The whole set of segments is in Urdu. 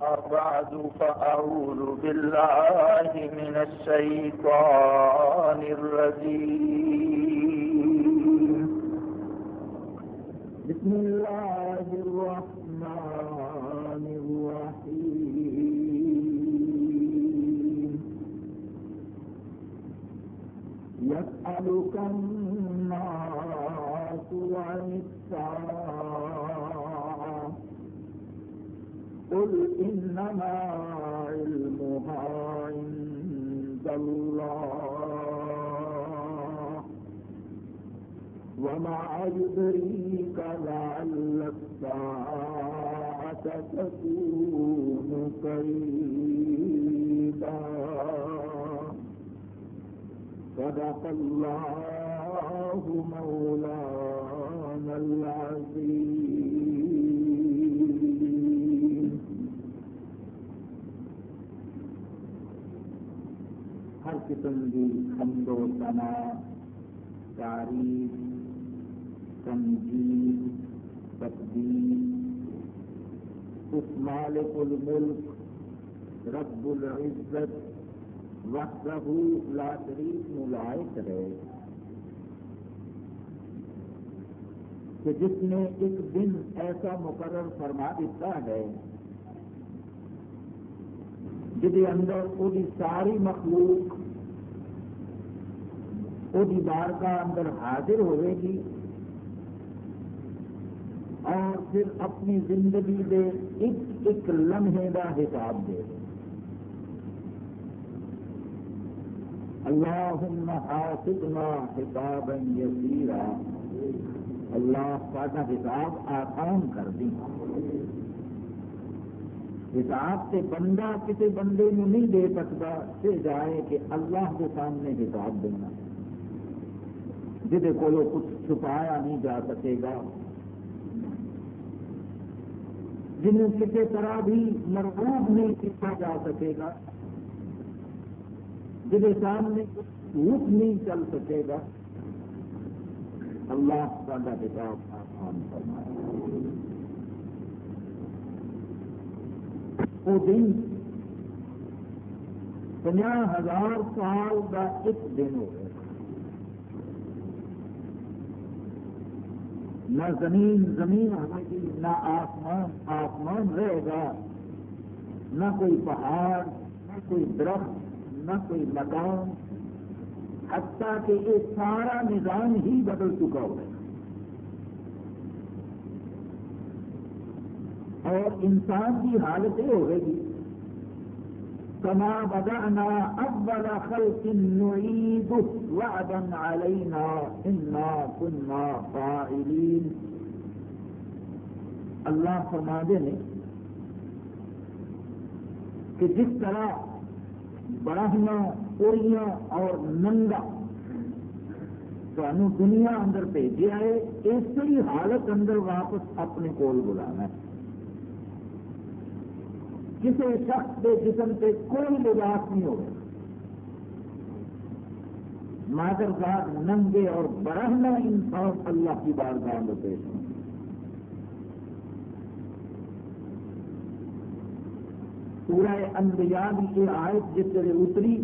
بعد فأعوذ بالله من الشيطان الرجيم بسم الله الرحمن الرحيم يسألك الناس عن الساعة قل إنما علمها عند الله وما يدريك لعل الساعة تكون قريبا صدق الله مولانا العظيم ہر قسم کی حمد و ثنا تعریف تنظیم تقدیر۔ اس مالک الملک، رب العزت، وحدہ لا شریف ملائق ہے۔ کہ جس نے ایک دن ایسا مقرر فرما دیتا ہے جہد اندر وہ ساری مخلوق وہ بارگاہ اندر حاضر ہوئے گی اور پھر اپنی زندگی دے ایک ایک لمحے کا حساب دے۔ اللہم حافظنا حسابا یسیرا۔ اللہ سارا حساب آسان کر دی حساب سے بندہ کسی بندے نو نہیں دے سکتا، سے جائے کہ اللہ کے سامنے حساب دینا۔ جہد کو کچھ چھپایا نہیں جا سکے گا۔ جنہیں کسی طرح بھی مرغوب نہیں کیا جا سکے گا۔ جن سامنے جھوٹ نہیں چل سکے گا۔ اللہ سادہ کتاب آسان فرمایا وہ دن پناہ ہزار سال کا ایک دن ہو گیا نہ زمین زمین ہوئے گی نہ آسمان آسمان رہے گا۔ نہ کوئی پہاڑ، نہ کوئی درخت، نہ کوئی مکان۔ حتیٰ کہ یہ سارا نظام ہی بدل چکا ہوا ہے۔ اور انسان کی حالت یہ ہوئے گی کما بدانا اول خلق نعيد وعدا علينا انا كنا فاعلين. اللہ فرما دے نے کہ جس طرح براہما اڑیاں اور ننگا سانو دنیا اندر بھیجا ہے اسی حالت اندر واپس اپنے کول بلانا ہے۔ کسی شخص کے جسم سے کوئی لباس نہیں ہوگا مادر گاہ ننگے اور برہنا انسان اللہ کی بارگاہ میں پیش ہوں سورہ انبیاء کی یہ آیت جس طرح اتری،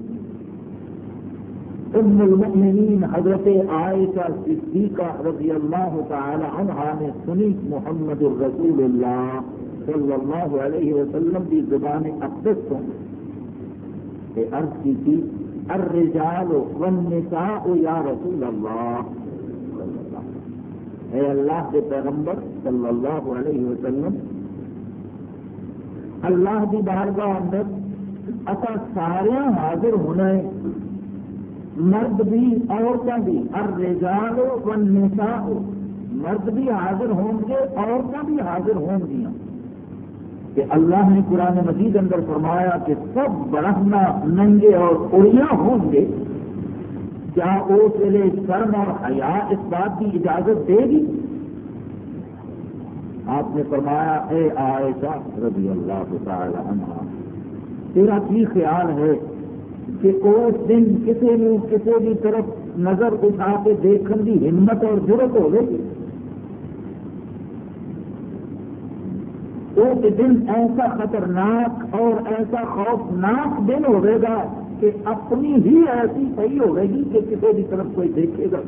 ام المؤمنین حضرت عائشہ صدیقہ رضی اللہ تعالی عنہ نے سنی، محمد الرسول اللہ۔ صلی اللہ علیہ وسلم کی زبان اقدس کو کہ عرض کی تھی، الرجال والنساء یا رسول اللہ۔ اے اللہ کے پیغمبر صلی اللہ علیہ وسلم، اللہ کی بارگاہ اندر اصا سارے حاضر ہونا ہے۔ مرد بھی عورتیں بھی۔ ہر رجال والنساء، مرد بھی حاضر ہوں گے عورتیں بھی حاضر ہوں گی کہ اللہ نے قرآن مجید اندر فرمایا کہ سب برہنا ننگے اور اڑیاں ہوں گے۔ کیا اس ویلے شرم اور حیا اس بات کی اجازت دے گی؟ آپ نے فرمایا، اے عائشہ رضی اللہ تعالی عنہ، تیرا کی خیال ہے کہ اس دن کسی نے کسی بھی طرف نظر اٹھا کے دیکھنے کی ہمت اور ضرورت ہو گئی وہ دن ایسا خطرناک اور ایسا خوفناک دن ہوگا کہ اپنی ہی ایسی صحیح ہوگی گی کہ کسی بھی طرف کوئی دیکھے گا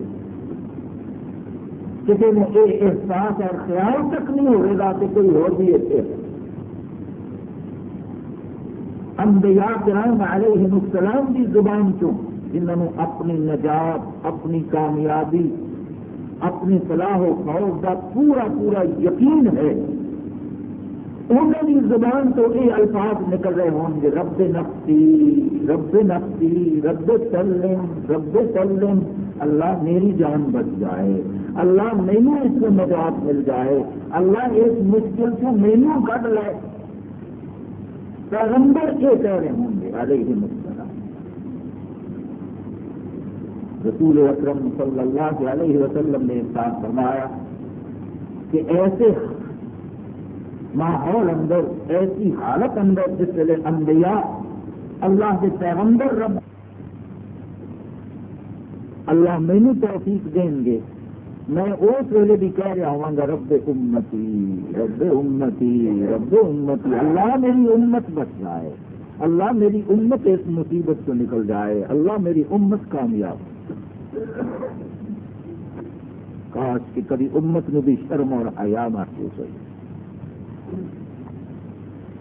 کسی نے یہ احساس اور خیال تک نہیں ہوگا کہ کوئی اور بھی اتنے انبیاء کرام علیہ السلام کی زبان چوں جنہوں نے اپنی نجات، اپنی کامیابی، اپنی صلاح و خوف کا پورا پورا یقین ہے۔ انہوں کی زبان تو یہ الفاظ نکل رہے ہوں گے، رب نفسی رب نفسی، رب سلم رب سلم۔ اللہ میری جان بچ جائے، اللہ مینو اس کو نجات مل جائے، اللہ اس مشکل سے مینو کٹ لے۔ پیغمبر یہ کہہ رہے ہوں گے، علیہ السلام۔ رسول اکرم صلی اللہ علیہ وسلم نے ساتھ فرمایا کہ ایسے ماحول اندر، ایسی حالت اندر جس ویلے انبیاء، اللہ کے پیغمبر رب اللہ مینو توفیق دیں گے۔ میں اس ویلے بھی کہہ رہا ہوں گا، رب امتی رب امتی رب امتی، اللہ میری امت بچ جائے۔ اللہ میری امت اس مصیبت سے نکل جائے۔ اللہ میری امت کامیاب۔ کاش کہ کبھی امت میں بھی شرم اور حیا محسوس ہوئی۔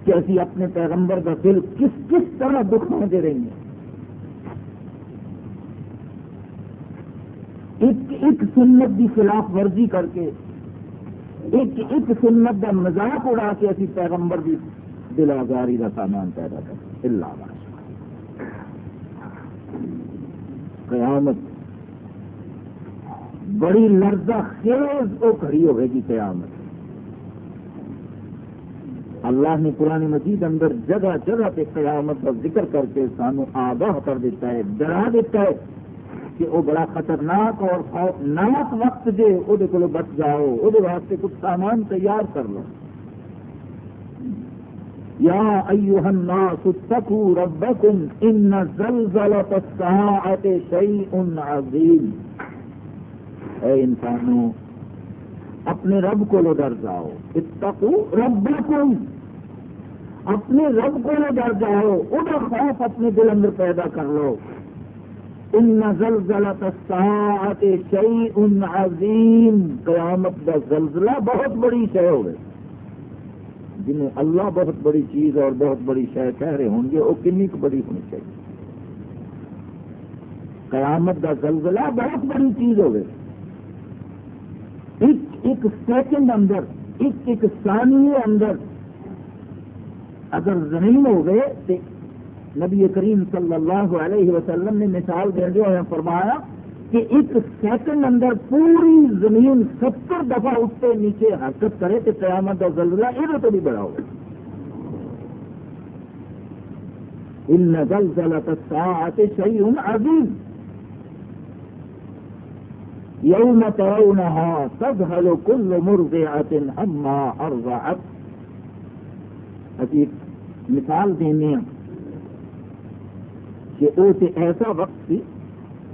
کہ اسی اپنے پیغمبر کا دل کس کس طرح دکھ میں دے رہی ہیں ایک ایک سنت کی خلاف ورزی کر کے، ایک ایک سنت کا مزاق اڑا کے اسی پیغمبر کی دل آزاری کا سامان پیدا کر۔ اللہ قیامت بڑی لرزہ خیز وہ کھڑی ہوئے گی قیامت۔ اللہ نے پرانی مجید اندر جگہ جگہ پہ قیامت کا ذکر کر کے سانو آگاہ کر دیتا ہے، ڈرا دیتا ہے کہ وہ بڑا خطرناک اور خوفناک وقت جے وہ کو بچ جاؤ وہ واسطے کچھ سامان تیار کر لو۔ یا ایوہ الناس اتقوا ربکم ان زلزلت الساعت شیء عظیم۔ اے انسانوں، اپنے رب کو لو ڈر جاؤ۔ اتقوا ربکم۔ اپنے رب کو نہ ڈر جاؤ وہ خوف اپنے دل اندر پیدا کر لو۔ ان نزل الساعت عظیم قیامت کا زلزلہ بہت بڑی شے ہو جنہیں اللہ بہت بڑی چیز اور بہت بڑی شے کہہ رہے ہوں گے، وہ کنی بڑی ہونی چاہیے؟ قیامت کا زلزلہ بہت بڑی چیز ہوگی۔ ایک ایک سیکنڈ اندر، ایک ایک ثانیے اندر اگر زمین ہو گئے تو نبی کریم صلی اللہ علیہ وسلم نے مثال دے ہوئے فرمایا کہ ایک سیکنڈ اندر پوری زمین ستر دفعہ اس سے نیچے حرکت کرے تو قیامت کا زلزلہ یہ تو بھی بڑا ہوگا۔ ان زلزلت الساعة شيء عظيم يوم ترونها تذهل كل مرضعة عما أرضعت مثال دینے کہ وہ ایسا وقت سی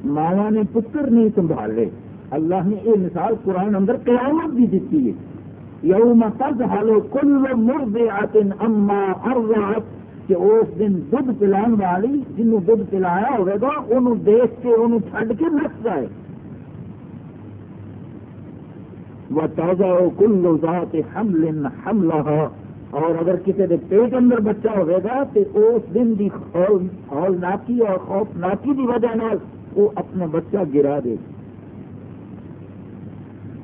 ماوا نے پتر نہیں سنبھالے۔ اللہ نے یہ مثال قرآن اندر قیامت بھی دیتی ہے۔ یوم تزحلو کل مرد آتن اما ارضعت، کہ اس دن دودھ پلان والی جنوں دودھ پلایا ہوئے گا، انہوں دیکھ کے انہوں چھڈ کے نس جائے۔ وہ کل ذات حمل حملہ اور اگر کسی کے پیٹ اندر بچہ ہوئے گا تو اس دن کی ہال اور خوف ناکی کی وجہ نال وہ اپنا بچہ گرا دے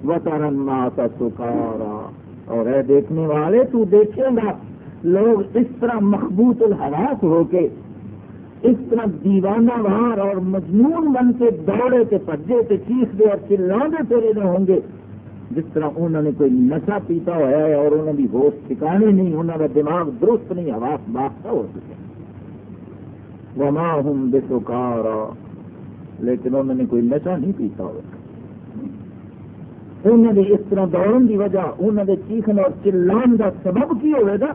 وطرن ماتا سکارا۔ اور اے دیکھنے والے، تو دیکھے گا، لوگ اس طرح مخبوط الحراس ہو کے اس طرح دیوانہ وار اور مجنون بن کے دوڑے کے پجے کے چیخ دے اور چلانے پھرے ہوں گے۔ جس طرح انہوں نے کوئی نشا پیتا ہوا ہے اور انہوں نے ہوش ٹھکانے نہیں، انہوں کا دماغ درست نہیں آواز باختہ ہو چکے وما ہوں بے لیکن انہوں نے کوئی نشا نہیں پیتا ہوا۔ انہوں نے اس طرح دوڑن کی وجہ، انہوں نے چیخن اور چلان کا سبب کی ہوئے گا؟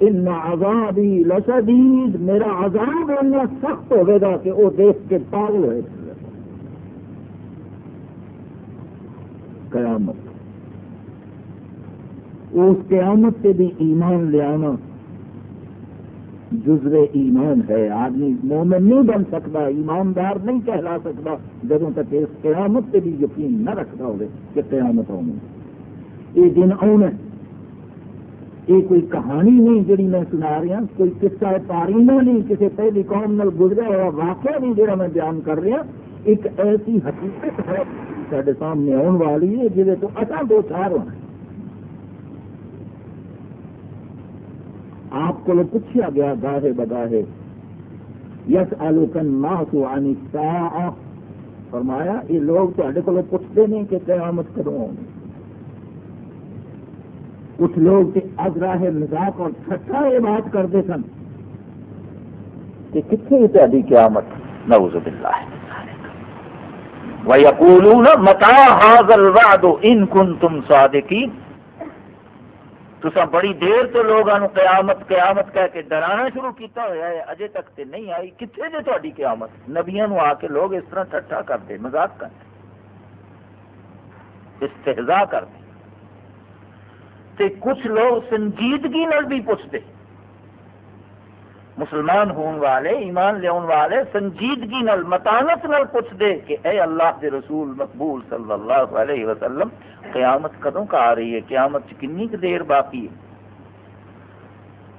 ان آزادی لشدید میرا عذاب اتنا سخت ہوئے گا کہ وہ دیکھ کے پاگل ہوئے۔ قیامت۔ اس قیامت سے بھی ایمان لے آنا جزو ایمان ہے۔ آدمی مومن نہیں بن سکتا، ایماندار نہیں کہلا سکتا جب تک اس قیامت سے بھی یقین نہ رکھتا ہوگا کہ قیامت آنے یہ دن آنا یہ کوئی کہانی نہیں جی میں سنا رہا کوئی قصہ پارینہ نہیں، کسی پہلی قوم نال گزرا ہوا واقعہ نہیں جہاں میں بیان کر رہا ایک ایسی حقیقت ہے سارے سامنے آنے والی ہے جہاں تو اصل دو چار ہونا آپ کو پوچھا گیا گاہے بگاہے یس آلو کن ماہ آنی فرمایا، یہ لوگ تے کو پوچھتے نہیں کہ قیامت کدوں آؤں کچھ لوگ از راہ مزاق اور ٹھٹا یہ بات کرتے سن کہ کتنے تاری قیامت۔ نعوذ باللہ۔ وَيَقُولُونَ مَتَا هَذَا الْوَعْدُ إِن كُنْتُمْ صَادِقِينَ۔ تو بڑی دیر تو لوگوں قیامت قیامت کہہ کے ڈرانا شروع کیتا ہوا ہے، اجے تک تے نہیں آئی۔ کتنے جی تاری قیامت؟ نبیا آ کے لوگ اس طرح ٹھٹا کرتے مزاق کرتے استحزا کرتے تے کچھ لوگ سنجیدگی نال بھی پوچھتے مسلمان ہون والے، ایمان لیا والے، سنجیدگی نال، متانت نال پوچھتے کہ اے اللہ کے رسول مقبول صلی اللہ علیہ وسلم قیامت کدوں کا آ رہی ہے؟ قیامت کنی دیر باقی ہے؟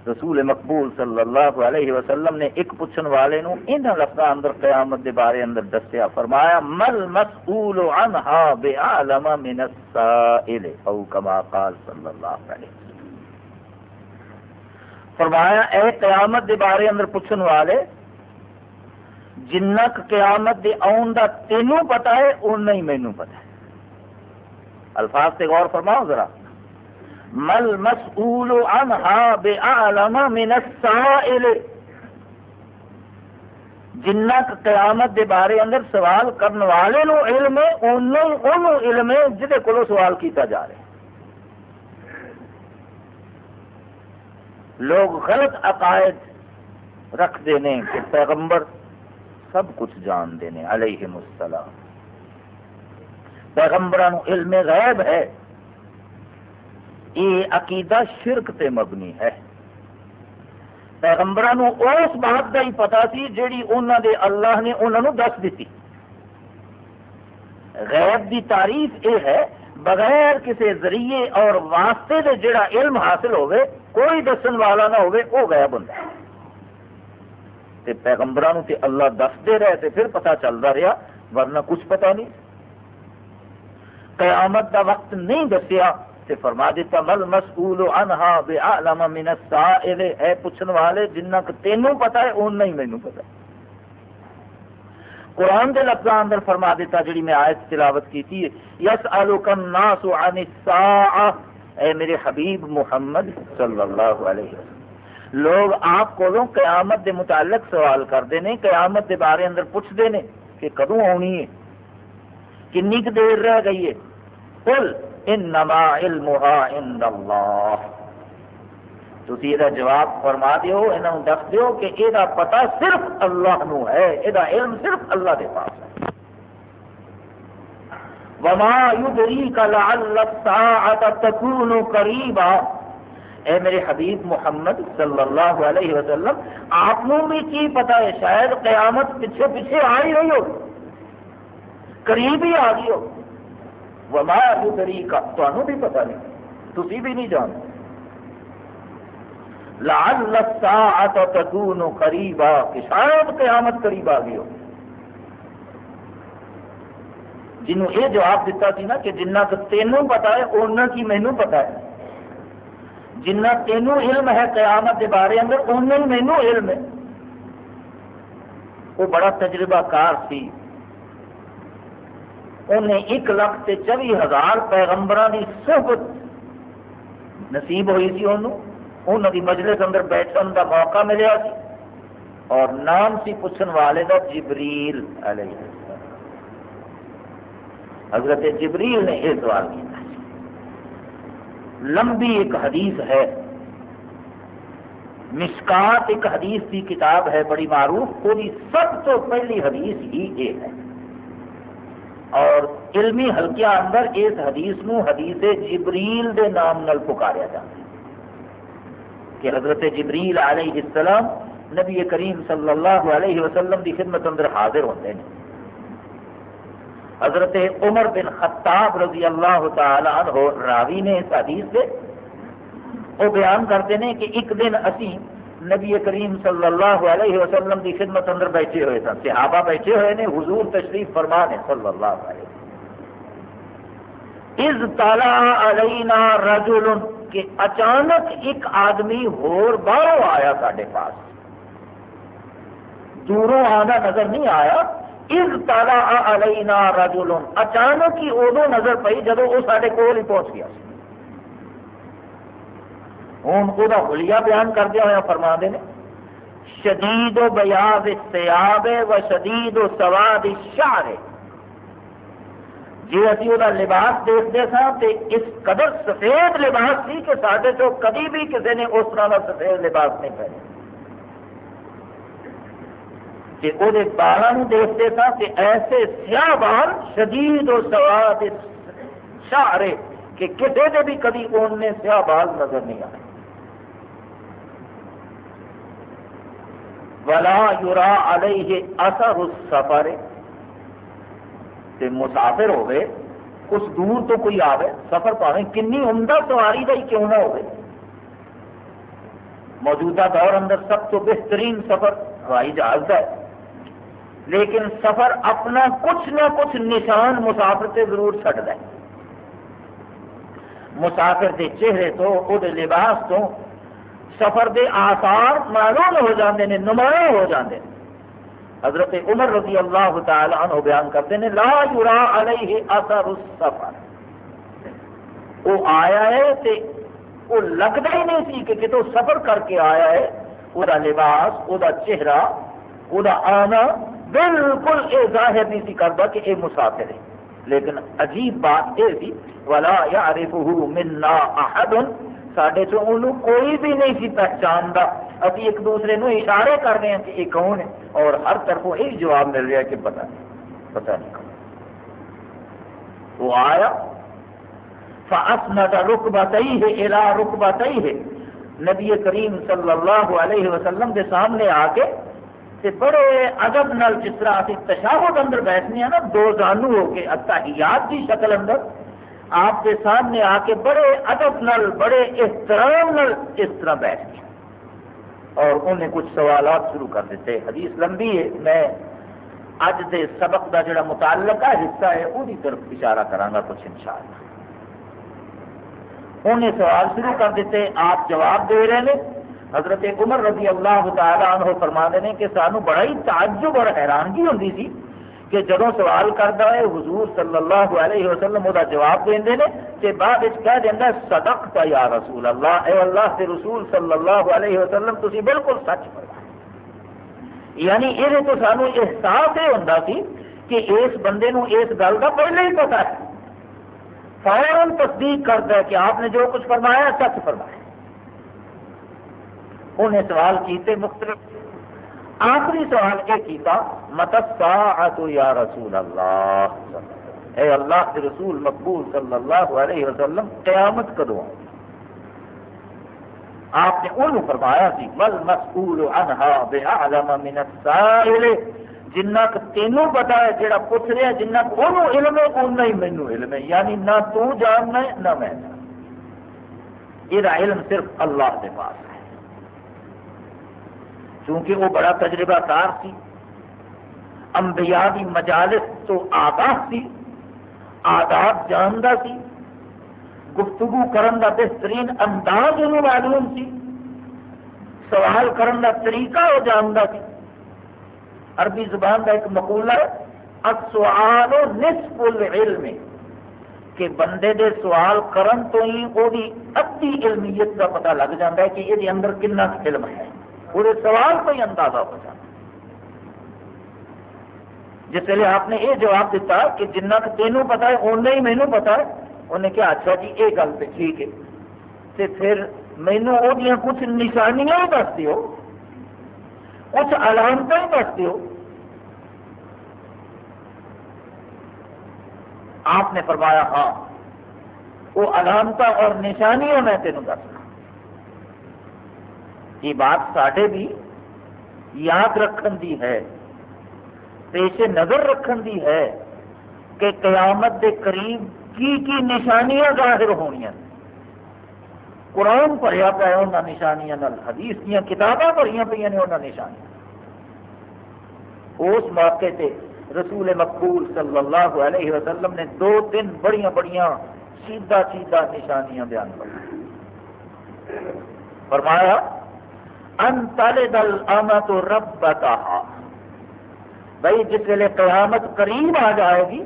رسول مقبول صلی اللہ علیہ وسلم نے ایک پوچھن والے نو ان لفظاں اندر قیامت دے بارے اندر دسیا، فرمایا، مل مسئول عنها بعالم من السائل او کما قال صلی اللہ علیہ وسلم. فرمایا، اے قیامت دے بارے اندر پوچھن والے، جنک قیامت دے آن دا تینوں پتا ہے اُن ہی مینوں پتا ہے. الفاظ سے غور فرماؤ ذرا. مل مسئول عنها بعالم من السائل. جنہ قیامت دے بارے اندر سوال کرنے والے نو علم ہے انہوں علم ہے جہے کو سوال کیتا جا رہا ہے. لوگ غلط عقائد رکھتے ہیں کہ پیغمبر سب کچھ جانتے ہیں علیہ السلام۔ پیغمبران علم غیب ہے۔ یہ عقیدہ شرک تے مبنی ہے۔ پیغمبران اس بات کا ہی پتا سی جیڑی انہوں دے اللہ نے انہوں دس دیتی۔ غیب دی تعریف یہ ہے، بغیر کسی ذریعے اور واسطے دے جڑا علم حاصل ہوئے کوئی دسن والا نہ ہوئے، وہ غیب ہوں۔ تے پیغمبران تے اللہ دستے رہے تے پھر پتا چلتا رہا ورنہ کچھ پتا نہیں۔ قیامت دا وقت نہیں دسیا، تے فرما دیتا، مل مسئول عنہا بعلم من السائل اے پوچھن والے، جنہ کہ تینوں پتا ہے، اون نہیں مینوں پتا قرآن دے لفظاں اندر فرما دیتا، جڑی میں آیت تلاوت کیتی ہے، یسألک الناس عن الساعہ اے میرے حبیب محمد صلی اللہ علیہ وسلم، لوگ آپ کو قیامت دے متعلق سوال کرتے ہیں قیامت دے بارے اندر پوچھتے ہیں کہ کدوں آنی ہے؟ کنی دیر رہ گئی ہے؟ قل انما علمها عند اللہ۔ تھی یہ جواب فرما دیو انہوں دس دیو کہ یہ پتا صرف اللہ نو ہے یہ علم صرف اللہ کے پاس۔ ہے وما يدريك لعل الساعة تكون قريبا۔ اے میرے حبیب محمد صلی اللہ علیہ وسلم، آپ بھی کی پتا ہے، شاید قیامت پیچھے پیچھے آ ہی رہی ہو، قریب ہی آ گئی ہو۔ وما طریقہ تمہیں بھی پتا نہیں تھی بھی نہیں جانتے۔ لعل الساعة تكون قریبا کہ شاید قیامت قریب آ گئی ہو۔ جنہوں یہ جواب دیتا سی نا کہ جنہ تو تینوں پتا ہے اُنہ کی مینو پتا ہے۔ جنہ تینوں علم ہے قیامت کے بارے اندر اُنہ ہی مینو علم ہے۔ وہ بڑا تجربہ کار سی۔ انہیں ایک لاکھ تے چوی ہزار پیغمبران کی صحبت نصیب ہوئی سی انہوں۔ انہوں کی مجلس اندر بیٹھن کا موقع ملیا سی۔ اور نام سی پوچھن والے دا جبریل علیہ السلام۔ حضرت جبریل نے یہ سوال کیا لمبی ایک حدیث ہے۔ مشکات ایک حدیث کی کتاب ہے، بڑی معروف وہ سب تو پہلی حدیث ہی یہ ہے۔ اور علمی حلقیاں اندر اس حدیث نو حدیث جبریل دے نام نل پکاریا جاتا ہے۔ کہ حضرت جبریل علیہ السلام نبی کریم صلی اللہ علیہ وسلم دی خدمت اندر حاضر ہوتے ہیں حضرت عمر بن خطاب رضی اللہ تعالی عنہ راوی نے اس حدیث سے وہ بیان کرتے ہیں کہ ایک دن اسی نبی کریم صلی اللہ علیہ وسلم کی خدمت اندر بیٹھے ہوئے سن صحابہ بیٹھے ہوئے نے، حضور تشریف فرما نے صلی اللہ علیہ وسلم۔ از تالا علینا رجل کہ اچانک ایک آدمی ہور باہروں آیا سارے پاس۔ دوروں آنا نظر نہیں آیا از تالا علینا رجل۔ اچانک ہی ادو نظر پئی جب وہ سارے کول ہی پہنچ گیا۔ ہوں وہ حلیہ بیان کردیا ہوا فرما دے شدید و بیاض سیاب و شدید و سواد شعر جی ابھی وہ لباس دیکھتے سا تو اس قدر سفید لباس سی کہ سارے تو کبھی بھی کسی نے اس طرح کا سفید لباس نہیں وہ بالوں دیکھتے سا کہ ایسے سیاہ بال شدید و سواد شعر کہ کسی نے بھی کبھی ان سیاہ بال نظر نہیں آئے۔ ولا یورا علیہ اثر السفر۔ تے مسافر ہوئے، کچھ دور تو کوئی آوے، سفر پاوے کنی عمدہ سواری کا ہی کیوں نہ ہوئے۔ موجودہ دور اندر سب تو بہترین سفر ہوائی جہاز کا ہے۔ لیکن سفر اپنا کچھ نہ کچھ نشان مسافر سے ضرور چڑھتا ہے۔ مسافر کے چہرے تو وہ لباس تو سفر دے آثار معلوم ہو جاندے نے، نمایاں ہو جاندے نے۔ حضرت عمر رضی اللہ تعالی عنہ بیان کرتے ہیں، لا یرا علیہ اثر السفر۔ وہ آیا ہے تے وہ لگتا ہی نہیں سی کہ کتوں سفر کر کے آیا ہے۔ وہ لباس وہ چہرہ وہ آنا بالکل یہ ظاہر نہیں سی کرتا کہ یہ مسافر ہے۔ لیکن عجیب بات یہ سی، ولا یعرفہ منا احد سڈے چ کوئی بھی نہیں سی پہچانتا۔ ابھی ایک دوسرے نو اشارے کر رہے ہیں کہ یہ کون ہے۔ اور ہر طرف یہی جواب مل رہا ہے کہ پتہ نہیں پتہ نہیں کون۔ وہ آیا فاسند رکبتئی ہے الا رکبتئی ہے نبی کریم صلی اللہ علیہ وسلم کے سامنے آ کے تے بڑے ادب نال جس طرح اسی تشاہد اندر بیٹھنے ہیں نا، دو زانو ہو کے، اتحیات کی شکل اندر، آپ کے سامنے آ کے بڑے ادب نل، بڑے احترام نل اس طرح بیٹھ گیا اور انہیں کچھ سوالات شروع کر دیتے حدیث لمبی ہے، میں اج دے سبق کا جڑا متعلقہ حصہ ہے وہی طرف اشارہ کرا کچھ ان شاء اللہ انہیں سوال شروع کر دیتے آپ جواب دے رہے ہیں حضرت عمر رضی اللہ تعالیٰ عنہ فرما دے کہ سانو بڑا ہی تعجب اور حیرانگی ہوتی سی کہ جدو سوال کرتا ہے، حضور صلی اللہ علیہ وسلم وہ جواب دیں کہ بعد کہہ دینا صدق پا یا رسول اللہ، اے اللہ سے رسول صلی اللہ علیہ وسلم تسی بالکل سچ فرما یعنی یہ تو سانو احساس یہ ہوتا سی کہ اس بندے نو اس گل کا پہلے ہی پتا ہے۔ فوراً تصدیق کرتا ہے کہ آپ نے جو کچھ فرمایا سچ فرمایا انہیں سوال کیتے مختلف۔ آخری سوال یہ کیتا متساعت یا رسول اللہ۔ اے اللہ کے رسول مقبول صلی اللہ علیہ وسلم، قیامت کدو آپ نے انہوں فرمایا سی مل مسئول عنہا بعلم من السائل جنہ کہ تینوں پتا ہے جڑا پوچھ رہا ہے، جنہ کہ انہوں علم ہے، انہوں ہی مینوں علم ہے۔ یعنی نہ تو جاننا ہے نہ میں۔ جاننا یہ علم صرف اللہ کے پاس ہے۔ چونکہ وہ بڑا تجربہ کار سی انبیاء کی مجالس تو آگاہ سی آداب جانتا سی گفتگو کرن کا بہترین انداز انہوں معلوم سی سوال کرن کا طریقہ وہ جانتا سی عربی زبان کا ایک مقولہ ہے، السؤال نصف العلم، کہ بندے دے سوال کرن تو ہی وہ ادھی علمیت کا پتہ لگ جاتا ہے کہ یہ اندر کنا علم ہے۔ پورے سوال کو ہی اندازہ ہو جاتا جس ویلے آپ نے یہ جواب دیتا کہ جنہ تینوں پتا ہے، اُن ہی مینو پتا ہے۔ انہیں کیا اچھا جی یہ گل تو ٹھیک ہے۔ تو پھر مینو وہ کچھ نشانیاں ہی دس دیو۔ کچھ علامت ہی دس دیو۔ آپ نے فرمایا ہاں وہ علامت اور نشانیاں میں تینوں دسنا یہ بات ساڈے بھی یاد رکھن دی ہے، پیش نظر رکھن دی ہے کہ قیامت دے قریب کی کی نشانیاں ظاہر ہونی قرآن پڑھیا پیا انہوں نشانیاں حدیث دیا کتاباں پڑھیا پہ انہوں نشانیاں۔ اس موقع تے رسول مقبول صلی اللہ علیہ وسلم نے دو تین بڑی بڑیاں سیدھا سیدھا نشانیاں بیان کر فرمایا ان تلد الامت ربتها۔ بھائی، جس ویلے قیامت قریب آ جائے گی،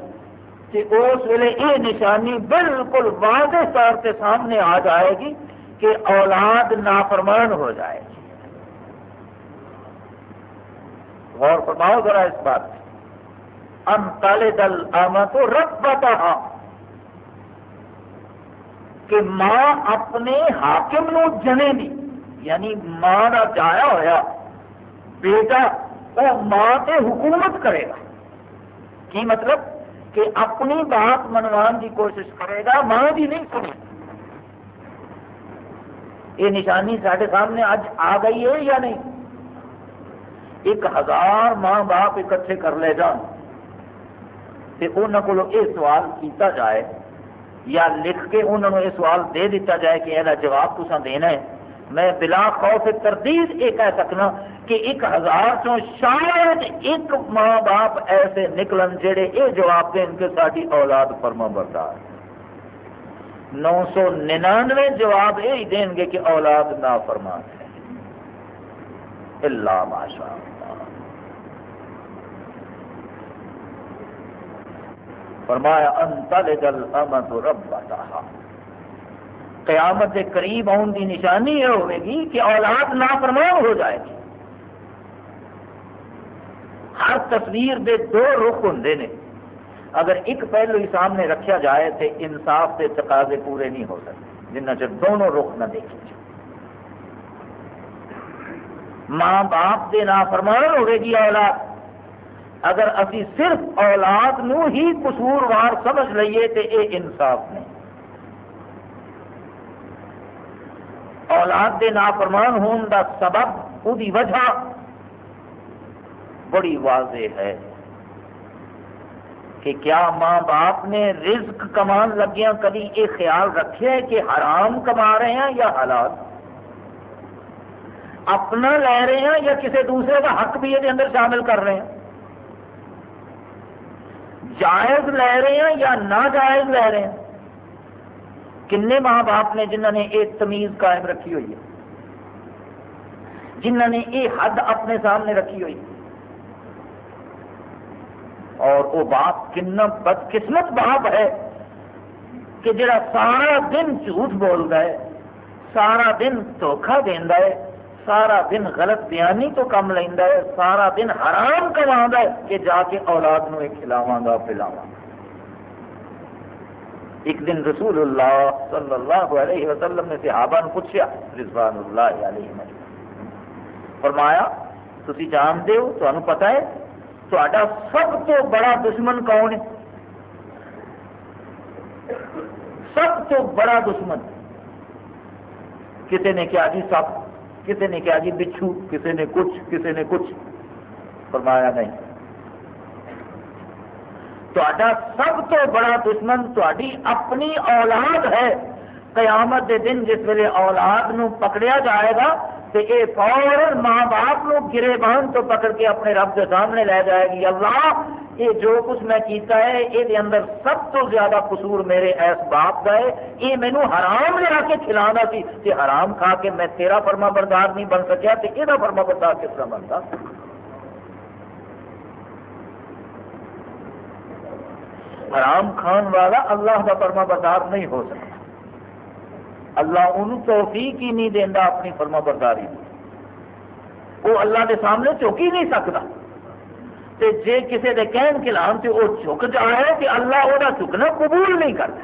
کہ اس ویلے یہ نشانی بالکل واضح طور سے سامنے آ جائے گی کہ اولاد نافرمان ہو جائے گی۔ غور فرماؤ ذرا اس بات ان تلد الامت ربتها۔ کہ ماں اپنے حاکم نو جنے گی۔ یعنی ماں کا جایا ہوا بیٹا وہ ماں تے حکومت کرے گا۔ کی مطلب؟ کہ اپنی بات منوان کی کوشش کرے گا، ماں بھی نہیں سنی۔ یہ نشانی سارے سامنے اج آ گئی ہے یا نہیں؟ ایک ہزار ماں باپ اکٹھے کر لے جان۔ انہوں کو یہ سوال کیتا جائے یا لکھ کے انہوں نے یہ سوال دے دیتا جائے کہ یہ جواب تصا دینا ہے۔ میں بلا خوف تردید یہ کہہ سکنا کہ ایک ہزار چو شاید ایک ماں باپ ایسے نکلن جڑے یہ جواب دیں کہ ساری اولاد فرما بردار نو سو ننانوے جواب یہ دیں گے کہ اولاد نہ فرمان ہے۔ اللہ ماشاء فرمایا انتل جل امت رب قیامت کے قریب آن کی نشانی یہ ہوئے گی کہ اولاد نافرمان ہو جائے گی۔ ہر تصویر دے دو رخ ہوں نے۔ اگر ایک پہلو ہی سامنے رکھا جائے تو انصاف کے تقاضے پورے نہیں ہو سکتے، جنہ چر دونوں رخ نہ دیکھے جائے ماں باپ کے نافرمان ہوئے گی اولاد۔ اگر اسی صرف اولاد نو ہی قصوروار سمجھ لئیے تو یہ انصاف نہیں۔ اولاد دے نافرمان ہون دا سبب وہی وجہ بڑی واضح ہے کہ کیا ماں باپ نے رزق کمان لگیا کبھی یہ خیال رکھے کہ حرام کما رہے ہیں یا حالات اپنا لے رہے ہیں یا کسی دوسرے کا حق بھی یہ اندر شامل کر رہے ہیں؟ جائز لے رہے ہیں یا ناجائز لے رہے ہیں؟ کنے ماں باپ نے جنہوں نے یہ تمیز قائم رکھی ہوئی ہے جنہوں نے یہ حد اپنے سامنے رکھی ہوئی اور وہ باپ کن بدقسمت باپ ہے کہ جڑا سارا دن جھوٹ بولتا ہے، سارا دن دھوکھا دینا ہے، سارا دن غلط بیانی تو کم لینا ہے، سارا دن حرام کما کہ جا کے اولاد نو کھلاوا گا پلاوا ایک دن رسول اللہ صلی اللہ علیہ وسلم نے صحابہ نے پوچھا، رضوان اللہ علیہ فرمایا تھی جانتے ہو؟ تمہیں پتا ہے؟ تا سب تو بڑا دشمن کون ہے؟ سب تو بڑا دشمن۔ کسی نے کیا جی سب کسی نے کہا جی بچھو کسی نے کچھ کسی نے کچھ۔ فرمایا، نہیں۔ تا سب تو بڑا دشمن تاری اپنی اولاد ہے۔ قیامت دے دن جس ویلے اولاد نو پکڑیا جائے گا تو یہ فوراً ماں باپ نو گرے بہن تو پکڑ کے اپنے رب کے سامنے لے جائے گی۔ اللہ، یہ جو کچھ میں کیتا ہے یہ اندر سب تو زیادہ قصور میرے ایس باپ کا ہے۔ یہ مینو حرام لیا کے کھلانا سی۔ کہ حرام کھا کے میں تیرا فرما بردار نہیں بن سکیا تو یہ فرما بردار کس طرح بنتا؟ حرام کھان والا اللہ کا فرما بردار نہیں ہو سکتا۔ اللہ ان توفیق ہی نہیں دینا اپنی فرما برداری وہ اللہ کے سامنے چوکی نہیں سکتا۔ تے جے کسی کے کہن کلام سے وہ جھک جائے کہ اللہ وہ جھکنا قبول نہیں کرتا۔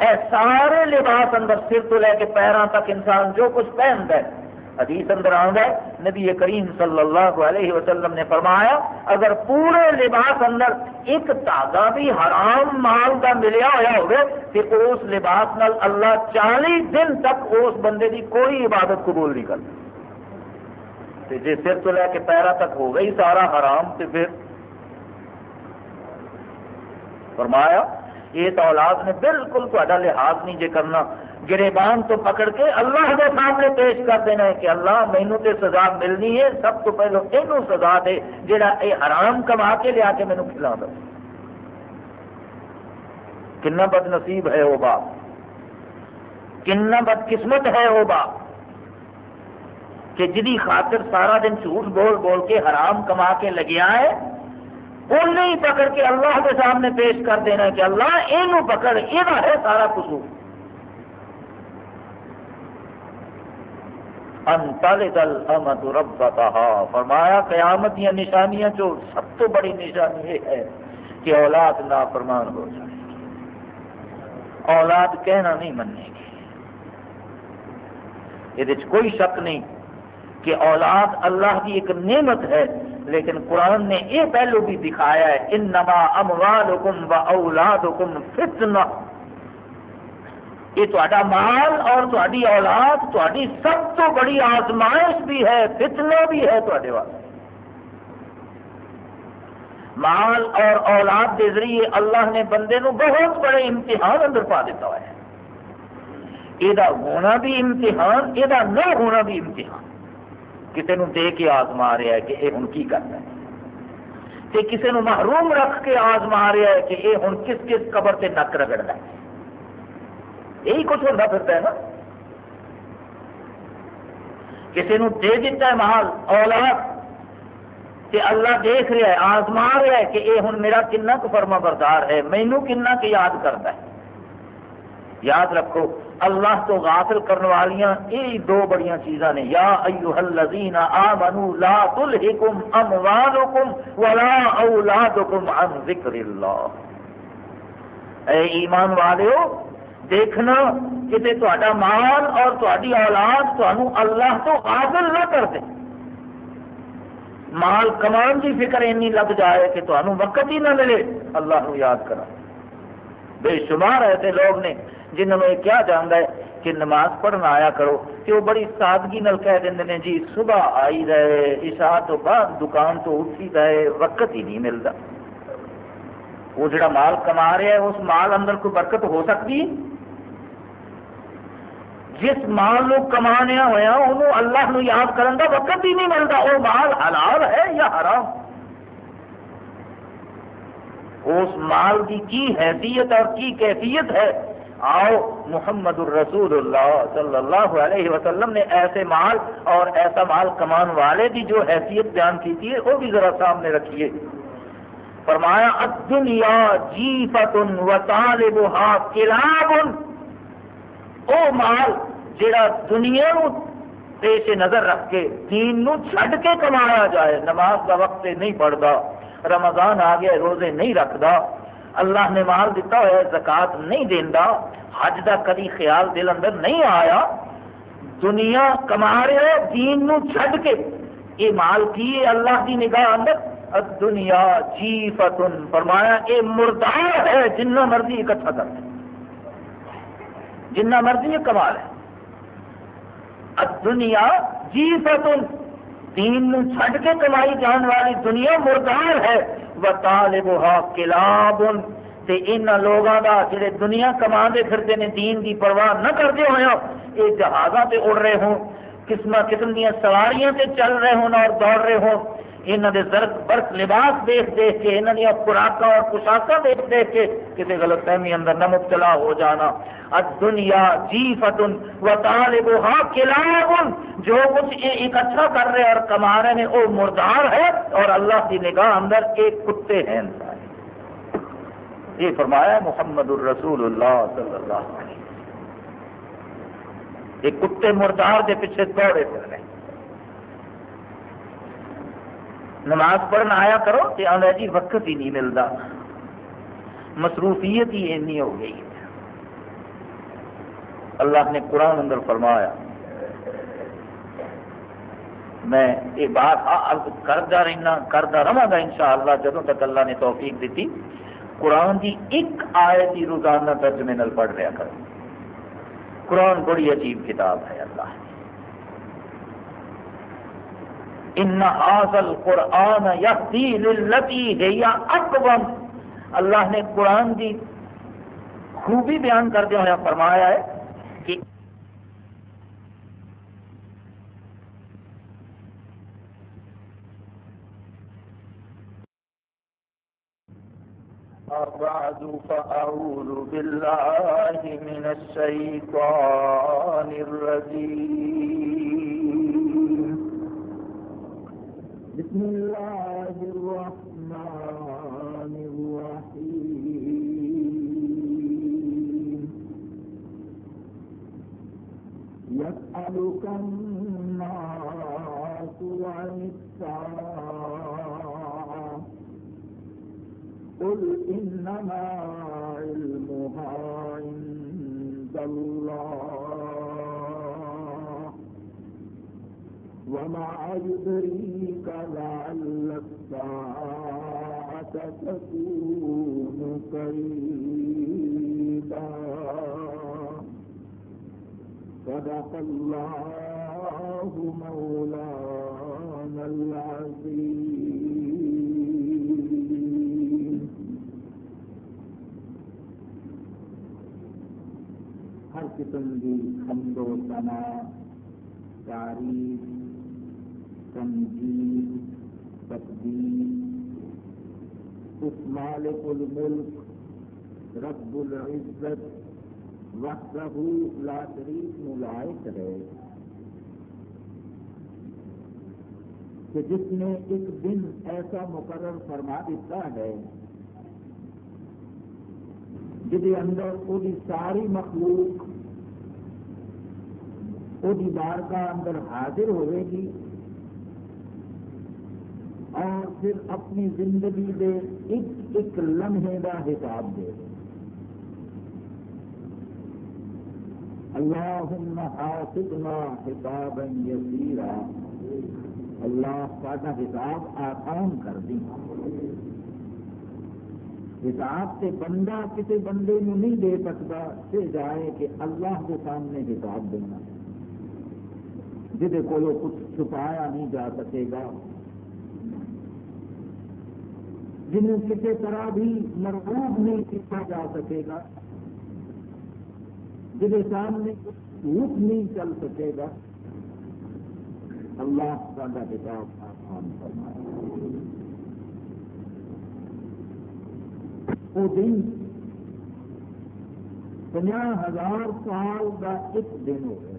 اے سارے لباس اندر سر تو لے کے پیروں تک انسان جو کچھ پہنتا ہے۔ حدیث اندر آندا ہے، نبی کریم صلی اللہ علیہ وسلم نے فرمایا، اگر پورے لباس اندر ایک تاگا بھی حرام مال کا ملیا ہوا ہوگا تو اس لباس نال اللہ چالی دن تک اس بندے کی کوئی عبادت قبول نہیں کرتا۔ جی سر تو لے کے پیرا تک ہو گئی سارا حرام تو پھر فرمایا اس اولاد نے بالکل تا لحاظ نہیں جے کرنا۔ گریبان تو پکڑ کے اللہ کے سامنے پیش کر دینا ہے کہ اللہ مینو تے سزا ملنی ہے، سب تو پہلو یہ سزا دے جا حرام کما کے لیا کے مینو کھلا دو۔ کنا بد نصیب ہے وہ باپ۔ کنا بد قسمت ہے وہ باپ۔ کہ جی خاطر سارا دن جھوٹ بول بول کے حرام کما کے لگیا ہے، انہیں پکڑ کے اللہ کے سامنے پیش کر دینا کہ اللہ یہ پکڑ یہ ہے سارا قصور۔ انتل رب فرمایا، قیامت یا نشانیاں جو سب تو بڑی نشانی یہ ہے کہ اولاد نا فرمان ہو جائے۔ گی اولاد کہنا نہیں مننے گی یہ کوئی شک نہیں کہ اولاد اللہ کی ایک نعمت ہے، لیکن قرآن نے یہ پہلو بھی دکھایا ہے ان نما اموالکم و اولادکم فتنہ یہ تا مال اور تاری اولاد تاری سب تو بڑی آزمائش بھی ہے، فتنہ بھی ہے تے مال اور اولاد کے ذریعے اللہ نے بندے نو بہت بڑے امتحان اندر پا دیتا ہوا ہے۔ یہ ہونا بھی امتحان یہ نہ ہونا بھی امتحان۔ کسی نے دے کے آزما رہا ہے کہ یہ ہوں کی کرنا ہے؟ تے کسی نے محروم رکھ کے آزما رہا ہے کہ یہ ہوں کس کس قبر سے نک رگڑنا ہے؟ یہی کچھ ہوتا پھرتا ہے نا؟ کسی نے دے دیتا ہے مال اولاد تے اللہ دیکھ رہا ہے آزما رہا ہے کہ یہ ہوں میرا کنا کو فرما بردار ہے مینو کنا یاد کرتا ہے؟ یاد رکھو، اللہ تو غافل کرنے والیاں یہ دو بڑیاں چیزاں نے، یا ایوہ الذین آمنوا لا تلہکم اموالکم ولا اولادکم عن ذکر اللہ۔ اے ایمان والے دیکھنا کہ تا مال اور تاری اولاد تمہوں اللہ تو غافل نہ کر دے۔ مال کمان کی فکر اینی لگ جائے کہ تمہیں وقت ہی نہ ملے۔ اللہ نو یاد کرا بے شمار ایسے لوگ نے جنہوں نے کیا جانا ہے کہ نماز پڑھنا آیا کرو کہ وہ بڑی سادگی نال کہہ دیں نے جی صبح آئی رہے، عشاء تو بعد دکان تو اٹھی رہے، وقت ہی نہیں ملتا۔ وہ جڑا مال کما رہا ہے، اس مال اندر کوئی برکت ہو سکتی؟ جس مال کو کمانے ہوا انہوں اللہ نو یاد کرن کا وقت ہی نہیں ملتا وہ مال حلال ہے یا حرام؟ اس مال کی کی حیثیت اور کی کیفیت ہے؟ آؤ، محمد الرسول اللہ صلی اللہ علیہ وسلم نے ایسے مال اور ایسا مال کمان والے کی جو حیثیت بیان کی تھی، وہ بھی ذرا سامنے رکھیے۔ فرمایا، الدنیا جیفت و طالبها کلاب۔ او مال جڑا دنیا پیش نظر رکھ کے دین نو چھڈ کے کمایا جائے نماز کا وقت نہیں پڑھتا رمضان آ گیا روزے نہیں رکھتا اللہ نے مال دیتا ہوا زکات نہیں دینا حج کا کدی خیال دل اندر نہیں آیا دنیا کما رہے دین نو چھڈ کے یہ مال کی ہے اللہ کی نگاہ اندر دنیا جی فتن فرمایا یہ مردار ہے جنہ مرضی اکٹھا کر جنہ مرضی یہ کمال ہے۔ دنیا جی فتن دین چھڈ کے کمائی جان والی دنیا مردار ہے۔ وطالبها کلاب تے ان لوگوں کا جڑے دنیا کما دے پھرتے نے دین دی پرواہ نہ کرتے ہوئے یہ جہازاں تے اڑ رہے ہوں قسم قسم دیا سواریاں تے چل رہے ہوں اور دوڑ رہے ہوں۔ یہاں دے زرق برق لباس دیکھ دیکھ کے یہاں دیا خوراک اور پوشاکاں دیکھ دیکھ کے کسی غلط فہمی اندر نہ مبتلا ہو جانا۔ دنیا جی فتن و طالب کلاب جو کچھ یہ اکٹھا کر رہے اور کما رہے ہیں، وہ مردار ہے اور اللہ کی نگاہ اندر ایک کتے ہیں یہ فرمایا محمد الرسول اللہ صلی اللہ علیہ وسلم۔ یہ کتے مردار کے پیچھے دوڑے پھر رہے۔ نماز پڑھنا آیا کرو کہ آدھا جی وقت ہی نہیں ملتا۔ مصروفیت ہی اینی ہو گئی۔ اللہ نے قرآن اندر فرمایا۔ میں یہ بات کرتا رہنا، کرتا رہا گا ان شاء اللہ جدوں تک اللہ نے توفیق دیتی۔ قرآن کی ایک آیت ہی روزانہ ترجمے نال پڑھ رہا کر قرآن بڑی عجیب کتاب ہے اللہ ان آزل قرآن یقی لتی ہے یا اللہ نے قرآن کی خوبی بیان کرتے ہوئے فرمایا ہے کہ بعد فأعوذ بالله من الشيطان الرجيم۔ بسم الله الرحمن الرحيم. يسألك الناس عن الساعة. قل إنما علمها عند الله. وما يدريك لعل الساعة تكون قريبا صدق الله مولانا العظيم. ہر قسم کی حمد و ثنا تعریف تنظیم تقدیر. اس مالک الملک، رب العزت، وحدہ لا شریف ملائق ہے. کہ جس نے ایک دن ایسا مقرر فرما دیتا ہے جہد اندر وہ ساری مخلوق وہ بارگاہ اندر حاضر ہوئے گی اور پھر اپنی زندگی دے ایک ایک لمحے کا حساب دے اللہم حافظنا حسابا یسیرا۔ اللہ ساڈا حساب آسان کر دی۔ حساب سے بندہ کسی بندے نو نہیں دے سکتا، سے جائے کہ اللہ کے سامنے حساب دینا۔ جہد کو کچھ چھپایا نہیں جا سکے گا جنہیں کسی طرح بھی مرغوب نہیں کیا جا سکے گا جہد سامنے جھوٹ نہیں چل سکے گا۔ اللہ ساڈا حساب آسان فرمائے۔ وہ دن پناہ ہزار سال کا ایک دن ہو گیا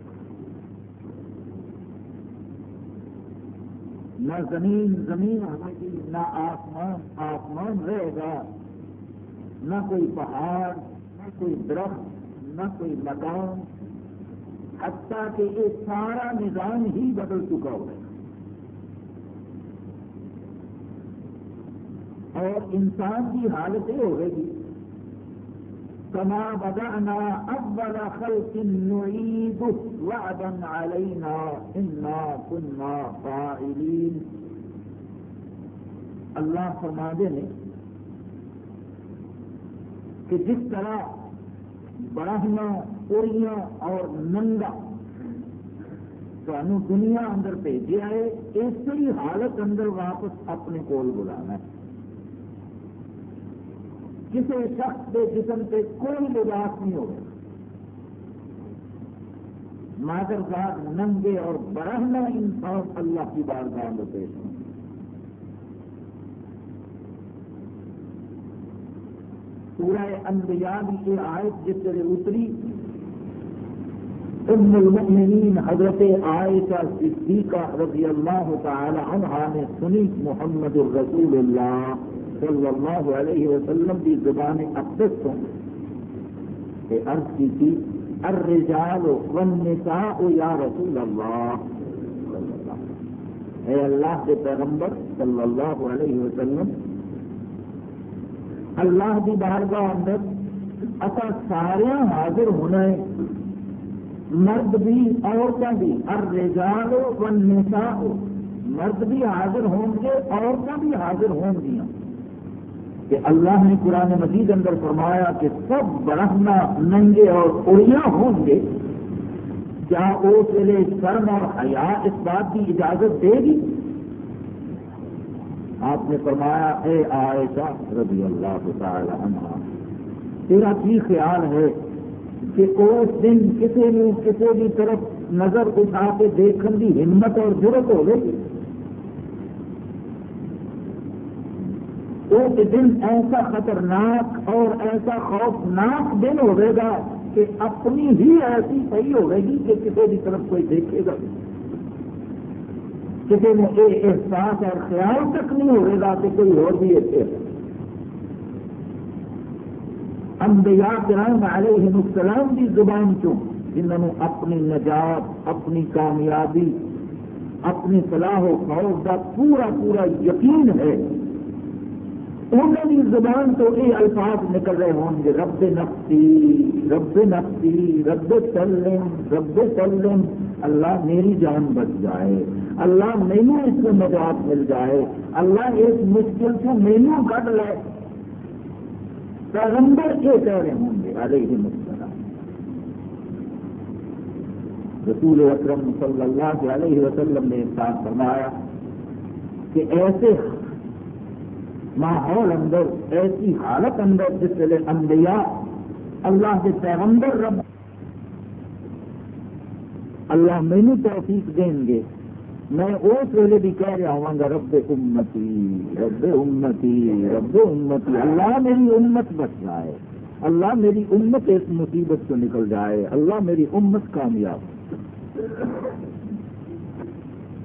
نہ زمین زمین ہوئے گی نہ آسمان آسمان رہے گا۔ نہ کوئی پہاڑ، نہ کوئی درخت، نہ کوئی مکان۔ حتیٰ کہ یہ سارا نظام ہی بدل چکا ہوا اور انسان کی حالت یہ ہوئے گی کما بدانا اول خلق نعيد وعدا علينا انا كنا فاعلين. اللہ فرما دے نے کہ جس طرح براہما اڑیاں اور ننگا سانو دنیا اندر بھیجا ہے اسی حالت اندر واپس اپنے کول بلانا ہے۔ کسی شخص کے جسم سے کوئی لباس نہیں ہوگا مادر گاہ ننگے اور برہنا انسان اللہ کی بارگاہ میں پیش ہوں۔ سورہ انبیاء کی یہ آیت جس طرح اتری، ام المؤمنین حضرت عائشہ صدیقہ رضی اللہ تعالی عنہ نے سنی، محمد الرسول اللہ۔ صلی اللہ علیہ وسلم کی زبان اقدس تو کہ عرض کی تھی، الرجال والنساء یا رسول اللہ۔ اے اللہ کے پیغمبر صلی اللہ علیہ وسلم، اللہ کی بارگاہ اندر اصا سارے حاضر ہونا ہے۔ مرد بھی عورتیں بھی۔ الرجال والنساء، مرد بھی حاضر ہوں گے عورتیں بھی حاضر ہوں گی کہ اللہ نے قرآن مجید اندر فرمایا کہ سب برہنا ننگے اور اڑیاں ہوں گے، کیا اس ویلے شرم اور حیا اس بات کی اجازت دے گی؟ آپ نے فرمایا، اے عائشہ رضی اللہ تعالی عنہ، تیرا کی خیال ہے کہ اس دن کسی نے کسی بھی طرف نظر اٹھا کے دیکھنے کی ہمت اور ضرورت ہوگی وہ دن ایسا خطرناک اور ایسا خوفناک دن ہوگا کہ اپنی ہی ایسی صحیح ہوگی گی کہ کسی بھی طرف کوئی دیکھے گا کسی نے یہ احساس اور خیال تک نہیں ہوگا کہ کوئی اور بھی ایسے انبیاء کرام علیہ السلام کی زبان چوں؟ جنہوں نے اپنی نجات، اپنی کامیابی، اپنی صلاح و خوف کا پورا پورا یقین ہے۔ انہوں کی زبان تو یہ الفاظ نکل رہے ہوں گے، رب نفسی رب نفسی، رب سلم رب سلم۔ اللہ میری جان بچ جائے، اللہ مینو اس کو نجات مل جائے۔ اللہ اس مشکل سے مینو کٹ لے۔ پیغمبر یہ کہہ رہے ہوں گے، علیہ السلام۔ رسول اکرم صلی اللہ علیہ وسلم نے انسان فرمایا کہ ایسے ماحول اندر، ایسی حالت اندر جس ویلے انبیاء، اللہ کے پیغمبر رب اللہ مینو توفیق دیں گے۔ میں اس ویلے بھی کہہ رہا ہوں گا، رب امتی رب امتی رب امتی۔ اللہ میری امت بچ جائے۔ اللہ میری امت اس مصیبت سے نکل جائے۔ اللہ میری امت کامیاب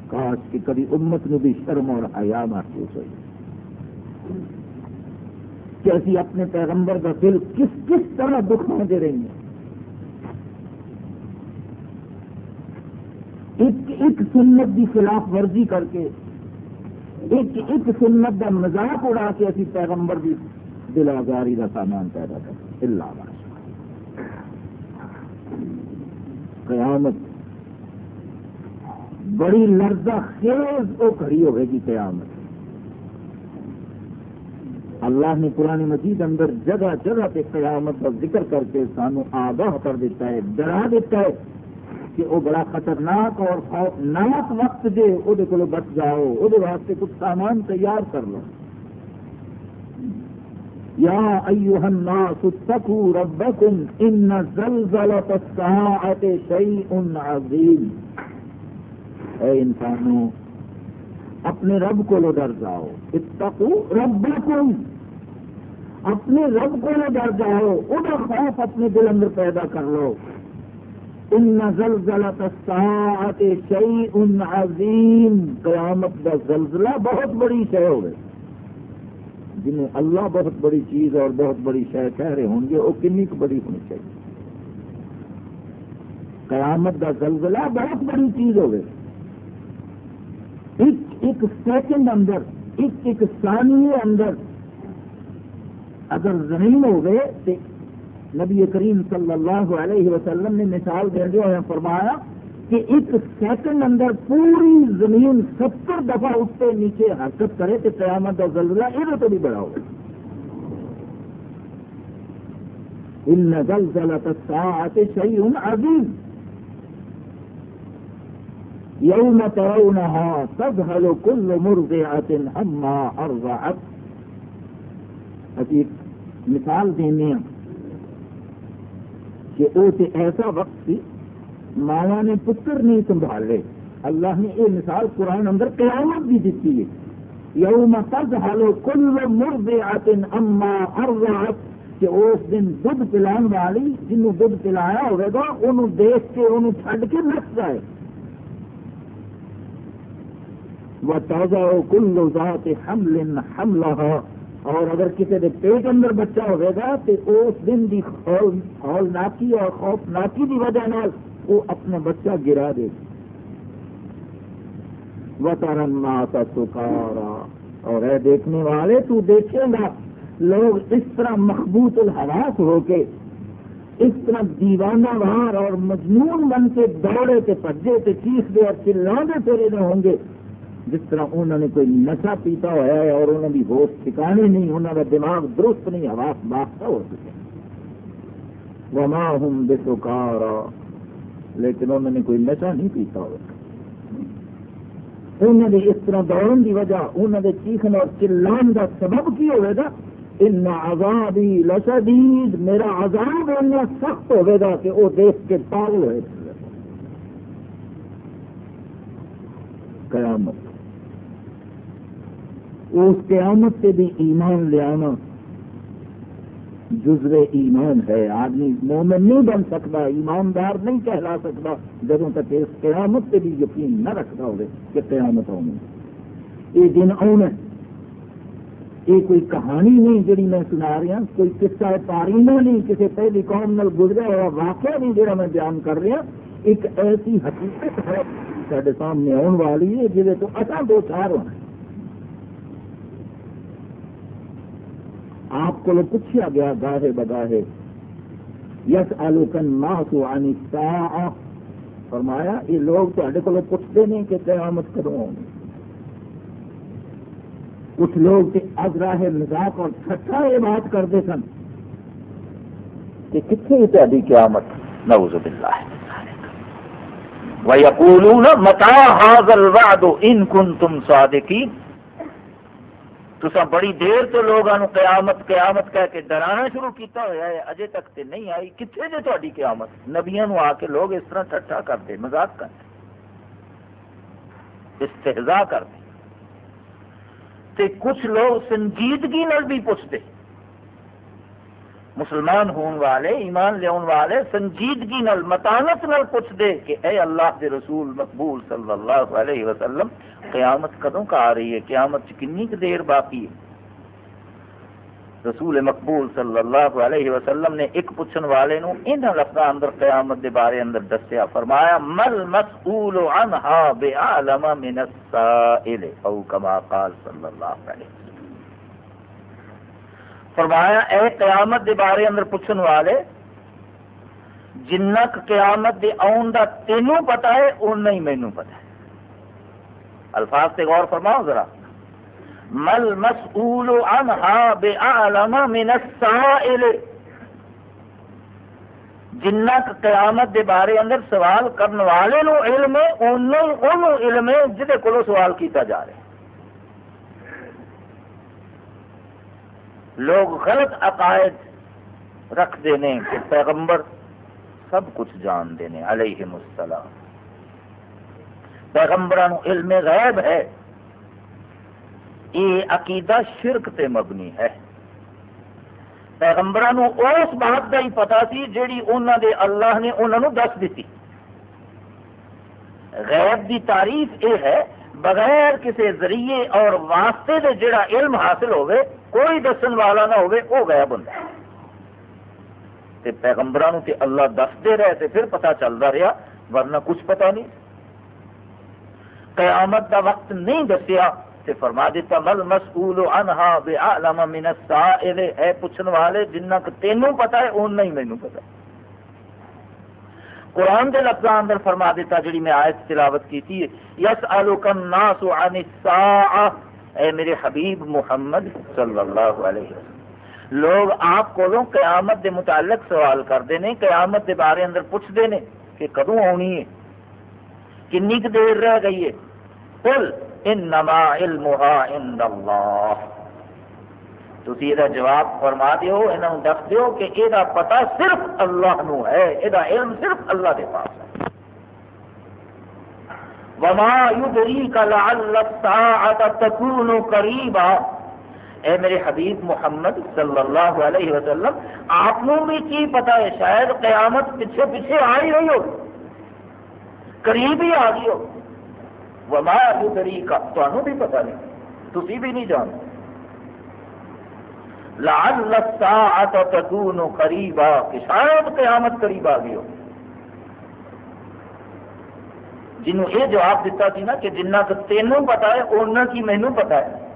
کاش کہ کبھی امت میں بھی شرم اور حیا محسوس ہوئی۔ کہ اسی اپنے پیغمبر کا دل کس کس طرح دکھ دے رہی ہیں ایک ایک سنت کی خلاف ورزی کر کے، ایک ایک سنت کا مزاق اڑا کے اسی پیغمبر کی دل آزاری کا سامان پیدا کر اللہ قیامت بڑی لرزہ خیز وہ کھڑی ہوئے گی قیامت۔ اللہ نے پرانی مجید اندر جگہ جگہ پہ قیامت کا ذکر کر کے سانو آگاہ کر دیتا ہے، ڈرا دیتا ہے کہ وہ بڑا خطرناک اور خوفناک وقت دے، وہ کو بچ جاؤ، وہ واسطے کچھ سامان تیار کر لو۔ یا ایوہ الناس اتقوا ربکم ان زلزلت الساعت شیء عظیم۔ اے انسانوں اپنے رب کو لو ڈر جاؤ۔ اتقوا ربکم۔ اپنے رب کو لو ڈر جاؤ۔ وہ خوف اپنے دل اندر پیدا کر لو۔ ان زلزلہ عظیم۔ قیامت کا زلزلہ بہت بڑی شے ہوگی۔ جنہیں اللہ بہت بڑی چیز اور بہت بڑی شے کہہ رہے ہوں گے، وہ کنی بڑی ہونی چاہیے۔ قیامت کا زلزلہ بہت بڑی چیز ہوگی۔ ایک سیکنڈ اندر، ایک ایک ثانیے اندر اگر زمین ہو گئے تو نبی کریم صلی اللہ علیہ وسلم نے مثال دے ہوئے فرمایا کہ ایک سیکنڈ اندر پوری زمین ستر دفعہ اس سے نیچے حرکت کرے تو قیامت کا زلزلہ یہ تو بھی بڑا ہوگا۔ ان زلزلہ الساعة شيء عظيم يوم ترونها تذهل كل مرضعة عما أرضعت. ابھی مثال دینی ہیں کہ وہ تو ایسا وقت سی ماوا نے پتر نہیں سنبھالے۔ اللہ نے یہ مثال قرآن اندر قیامت بھی دیتی ہے۔ یوم تد حالو کل مرد آتن اما ارضعت کہ اس دن دودھ پلان والی جنوں دودھ پلایا ہوئے گا، انہوں دیکھ کے، انہوں چھڈ کے نس جائے۔ وتوضع كل ذات حمل حملها۔ اور اگر کسی کے پیٹ اندر بچہ ہوئے گا، تو اس دن کی ہول ناکی اور خوف ناکی کی وجہ نال وہ اپنا بچہ گرا دے۔ وطرنا کا سکارا۔ اور اے دیکھنے والے، تو دیکھے گا، لوگ اس طرح مخبوط الحراس ہو کے اس طرح دیوانہ وار اور مجنون بن کے دوڑے کے پجے کے چیخ دے اور چلانے پھرے ہوں گے۔ جس طرح انہوں نے کوئی نشا پیتا ہوا ہے اور انہوں کی ہوش ٹھکانے نہیں، انہوں کا دماغ درست نہیں، حواس باختہ ہو چکے وما ہوں بے سکار لیکن انہوں نے کوئی نشا نہیں پیتا ہوا۔ انہوں نے اس طرح دوڑن کی وجہ، انہوں نے چیخن اور چلان کا سبب کی ہوئے گا ان عذابی لشدید میرا عذاب اتنا سخت ہوئے گا کہ وہ دیکھ کے پاگل ہوئے۔ قیامت۔ اس قیامت سے بھی ایمان لے آنا جزو ایمان ہے۔ آدمی مومن نہیں بن سکتا، ایماندار نہیں کہلا سکتا جب تک اس قیامت سے بھی یقین نہ رکھتا ہوگا کہ قیامت آنے یہ دن آنا یہ کوئی کہانی نہیں جی میں سنا رہا کوئی قصہ پارینہ نہیں، کسی پہلی قوم نال گزرا ہوا واقعہ نہیں جہاں میں بیان کر رہا ایک ایسی حقیقت ہے جی، سارے سامنے آن والی ہے، جہے تو اصل دو چار ہونا آپ کو پوچھا گیا، گاہے بگاہے۔ یس آلو کن ماسو آنی فرمایا، یہ لوگ تے کو پوچھتے نہیں کہ قیامت کدو آؤں کچھ لوگ از راہ مزاق اور چھٹا یہ بات کرتے سن کہ کتنے تاری قیامت، نعوذ باللہ۔ وَيَقُولُونَ مَتَا هَذَا الْوَعْدُ؟ إِن كُنْتُمْ صَادِقِينَ تو بڑی دیر تو لوگوں قیامت قیامت کہہ کے ڈرانا شروع کیتا ہوا ہے، اجے تک تے نہیں آئی۔ کتنے جی تاری قیامت؟ نبیا آ کے لوگ اس طرح ٹھٹھا کرتے مزاق کرتے استحزا کرتے تے کچھ لوگ سنجیدگی نال بھی پوچھتے مسلمان ہون والے، ایمان لیا والے، سنجیدگی نال، متانت نال پوچھ دے کہ اے اللہ کے رسول مقبول صلی اللہ علیہ وسلم قیامت کدوں کا آ رہی ہے؟ قیامت کنی دیر باقی ہے؟ رسول مقبول صلی اللہ علیہ وسلم نے ایک پوچھن والے نو ان لفظ اندر قیامت دے بارے اندر دسیا، فرمایا، مل مسئول عنہا بعالم من السائل، او کما قال صلی اللہ علیہ وسلم فرمایا، اے قیامت دے بارے اندر پوچھن والے، جنک قیامت دے آن دا تینوں پتا ہے اُنہ ہی مینوں پتا ہے۔ الفاظ سے غور فرماؤ ذرا۔ مل مسئول عنہا بعالم من السائل۔ جنہ قیامت دے بارے اندر سوال کرنے والے نو علم ہے انہوں علم ہے جہے کو سوال کیتا جا رہا ہے لوگ غلط عقائد رکھتے ہیں کہ پیغمبر سب کچھ جانتے ہیں علیہ السلام۔ پیغمبران علم غیب ہے۔ یہ عقیدہ شرک تے مبنی ہے۔ پیغمبران اس بات کا ہی پتا سی جیڑی انہوں دے اللہ نے انہوں نے دس دیتی غیب دی تعریف یہ ہے، بغیر کسی ذریعے اور واسطے دے جڑا علم حاصل ہوئے کوئی دسن والا نہ ہوئے، وہ غیب ہوں پیغمبران تے اللہ دستے رہے تے پھر پتا چلتا رہا ورنہ کچھ پتا نہیں۔ قیامت دا وقت نہیں دسیا تے فرما دیتا، مل مسئول عنہا بعلم من السائل اے پوچھن والے، جنہ کہ تینوں پتا ہے، اون نہیں مینوں پتا قرآن دے لفظ اندر فرما دیتا، جڑی میں آیت تلاوت کیتی ہے، یسألک الناس عن الساعہ اے میرے حبیب محمد صلی اللہ علیہ وسلم، لوگ آپ کو قیامت دے متعلق سوال کرتے ہیں، قیامت دے بارے اندر پوچھتے ہیں کہ کدوں آنی ہے؟ کنی دیر رہ گئی ہے؟ قل انما علمها عند اللہ۔ تھی یہ جواب فرما دیو انہوں دس دیو کہ یہ پتا صرف اللہ نو ہے یہ علم صرف اللہ کے پاس ہے۔ وما يدريك لعل الساعة تكون قريبا اے میرے حبیب محمد صلی اللہ علیہ وسلم، آپ بھی کی پتا ہے، شاید قیامت پیچھے پیچھے آ ہی رہی ہو، قریب ہی آ گئی ہو۔ وما طریقہ تمہیں بھی پتا نہیں تھی بھی نہیں جانتے۔ لعل الساعة تكون قریبا، کہ شاید قیامت قریب آ گئی ہو۔ جنہوں یہ جواب دیتا سی نا کہ جنہ تینوں پتا ہے اُنہ کی مینوں پتا ہے۔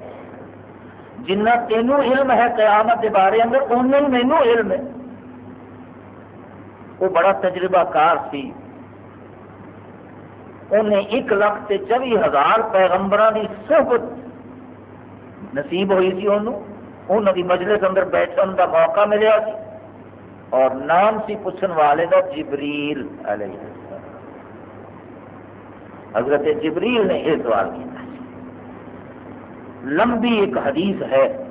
جنہ تینوں علم ہے قیامت کے بارے اندر اُنہ ہی مینوں علم ہے۔ وہ بڑا تجربہ کار سی۔ انہیں ایک لاکھ تے چوی ہزار پیغمبروں کی صحبت نصیب ہوئی سی انہوں۔ انہوں کی مجلس اندر بیٹھنے کا موقع ملیا سی۔ اور نام سی پوچھن والے کا جبریل علیہ۔ السلام حضرت جبریل نے یہ سوال کیا۔ لمبی ایک حدیث ہے۔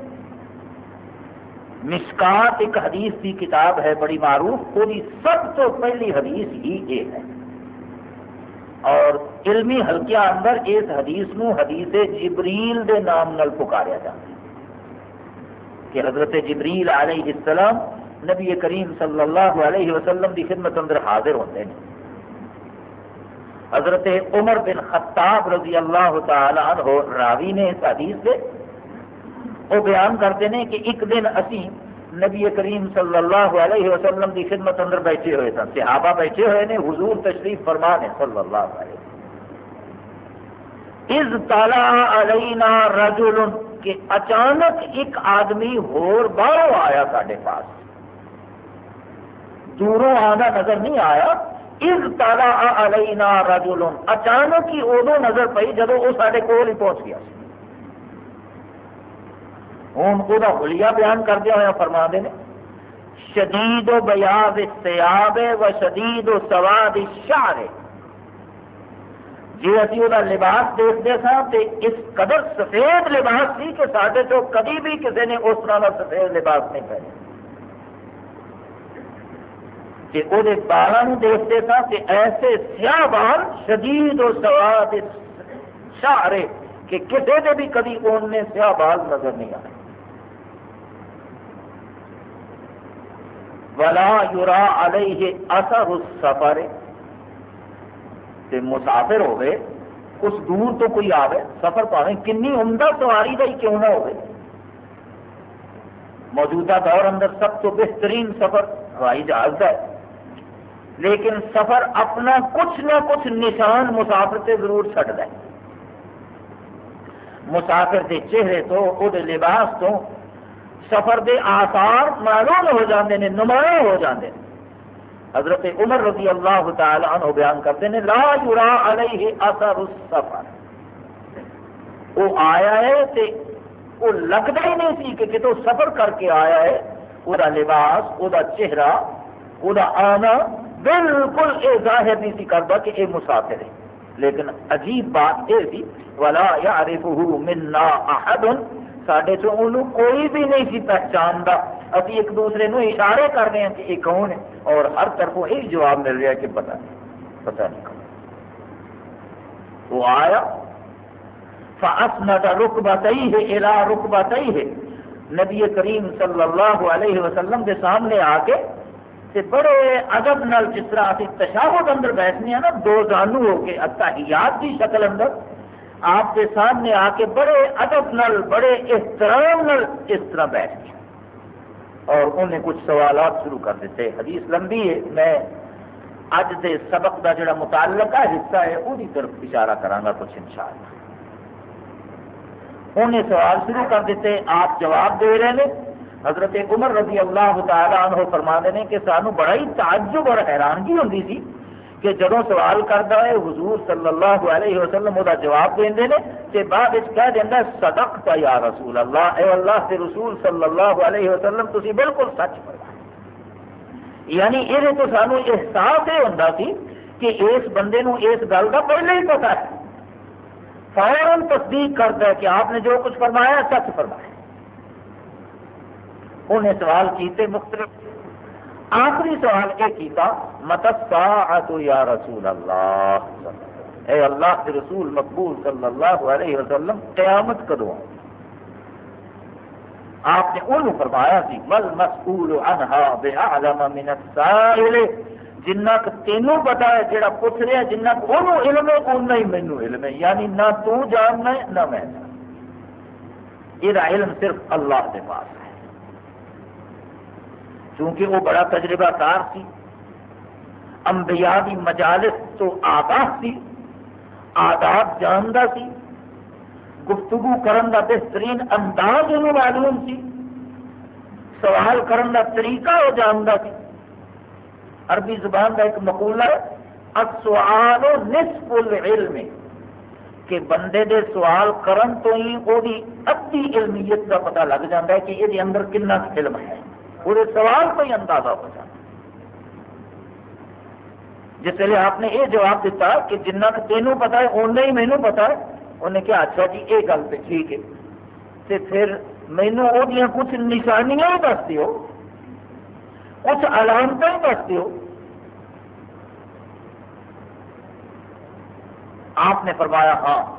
مشکات ایک حدیث کی کتاب ہے، بڑی معروف وہ سب تو پہلی حدیث ہی یہ ہے۔ اور علمی حلقہ اندر اس حدیث نو حدیث جبریل دے نام نل پکاریا جاتا ہے۔ کہ حضرت جبریل علیہ السلام نبی کریم صلی اللہ علیہ وسلم کی خدمت اندر حاضر ہوتے ہیں۔ حضرت عمر بن خطاب رضی اللہ تعالی عنہ راوی نے اس حدیث سے وہ بیان کرتے ہیں کہ ایک دن اسی نبی کریم صلی اللہ علیہ وسلم کی خدمت اندر بیٹھے ہوئے سن صحابہ بیٹھے ہوئے نے، حضور تشریف فرما نے صلی اللہ علیہ وسلم۔ از تالا علینا رجل کہ اچانک ایک آدمی ہور باہروں آیا سارے پاس۔ دوروں آنا نظر نہیں آیا از تالا علینا رجل۔ اچانک ہی ادو نظر پئی جب وہ سارے کول ہی پہنچ گیا۔ ہوں وہ حلیہ بیان کردیا ہوا فرما دے شدید و بیاض سیاب و شدید و سواد شعر جی ابھی وہ لباس دیکھتے سا تو اس قدر سفید لباس سی کہ سارے تو کبھی بھی کسی نے اس طرح کا سفید لباس نہیں پہنے۔ کہ وہ بالوں دیکھتے سا کہ ایسے سیاہ بال شدید و سواد شعر کہ کسی نے بھی کبھی ان سیاہ بال نظر نہیں آئے۔ ولا یورا علیہ اثر السفر۔ تے مسافر ہوئے اس دور تو کوئی آوے، سفر پاوے کنی عمدہ سواری کا ہی کیوں نہ ہوئے؟ موجودہ دور اندر سب تو بہترین سفر ہوائی جہاز کا ہے لیکن سفر اپنا کچھ نہ کچھ نشان مسافر سے ضرور چڑھتا ہے۔ مسافر کے چہرے تو وہ لباس تو سفر دے آثار معلوم ہو جاندے نے، نمایاں ہو جاندے نے۔ حضرت عمر رضی اللہ تعالی عنہ بیان کرتے ہیں، لا یرا علیہ اثر السفر۔ وہ آیا ہے تے وہ لگتا ہی نہیں سی کہ کتوں سفر کر کے آیا ہے۔ وہ لباس وہ چہرہ وہ آنا بالکل یہ ظاہر نہیں سی کرتا کہ یہ مسافر ہے۔ لیکن عجیب بات یہ سی، ولا یعرفہ منا احد سڈے چ کوئی بھی نہیں سی پہچانتا۔ ابھی ایک دوسرے نو اشارے کر رہے ہیں کہ یہ کون ہے۔ اور ہر طرف یہی جواب مل رہا ہے کہ پتہ نہیں پتہ نہیں کون۔ وہ آیا فاسند رکبتئی ہے الا رکبتئی ہے نبی کریم صلی اللہ علیہ وسلم کے سامنے آ کے تے بڑے ادب نال جس طرح اسی تشاہد اندر بیٹھنے ہیں نا، دو زانو ہو کے، اتحیات کی شکل اندر، آپ کے سامنے آ کے بڑے ادب نل بڑے احترام نل اس طرح بیٹھ گیا اور انہیں کچھ سوالات شروع کر دیتے۔ حدیث لمبی ہے، میں اج دے سبق کا جڑا متعلقہ حصہ ہے وہی طرف اشارہ کرا کچھ ان شاء اللہ انہیں سوال شروع کر دیتے، آپ جواب دے رہے ہیں۔ حضرت عمر رضی اللہ تعالیٰ عنہ فرما نے کہ سانو بڑا ہی تعجب اور حیرانگی ہوتی تھی کہ جدو سوال کرتا ہے، حضور صلی اللہ علیہ وسلم وہ جواب دیں کہ بعد کہہ دینا صدق پا یا رسول اللہ، اے اللہ سے رسول صلی اللہ علیہ وسلم تسی بالکل سچ پڑھا یعنی یہ تو سانو احساس یہ ہوتا سی کہ اس بندے نو اس گل کا پہلے ہی پتا ہے۔ فوراً تصدیق کرتا ہے کہ آپ نے جو کچھ فرمایا، سچ فرمایا۔ انہیں سوال کیتے مختلف۔ آخری سوال یہ کیتا متساعت یا رسول اللہ۔ اے اللہ کے رسول مقبول صلی اللہ علیہ وسلم، قیامت کدو آپ نے انہوں فرمایا سی مل مسئول عنہا بعلم من السائل جنہ کہ تینوں پتا ہے، جڑا پوچھ رہا ہے جنہ کہ انہوں علم ہے، انہوں ہی مینوں علم ہے۔ یعنی نہ تو جاننا ہے، نہ میں۔ یہ علم صرف اللہ کے پاس ہے۔ چونکہ وہ بڑا تجربہ کار سی انبیاء کی مجالس تو آگاہ سی آداب جانتا سی گفتگو کرن کا بہترین انداز انہوں معلوم سی سوال کرن کا طریقہ وہ جانتا سی عربی زبان کا ایک مقولہ ہے، السؤال نصف العلم، کہ بندے دے سوال کرن تو ہی وہ ادھی علمیت کا پتہ لگ جاتا ہے کہ یہ اندر کنا علم ہے۔ وہ سوال کو ہی اندازہ ہو جاتا جس ویلے آپ نے یہ جواب دیتا کہ جنہ تینوں پتا ہے، اُن ہی مینو پتا ہے۔ انہیں کیا اچھا جی یہ گل تو ٹھیک ہے۔ تو پھر مینو وہ کچھ نشانیاں ہی دس دیو۔ کچھ علامت ہی دس دیو۔ آپ نے فرمایا ہاں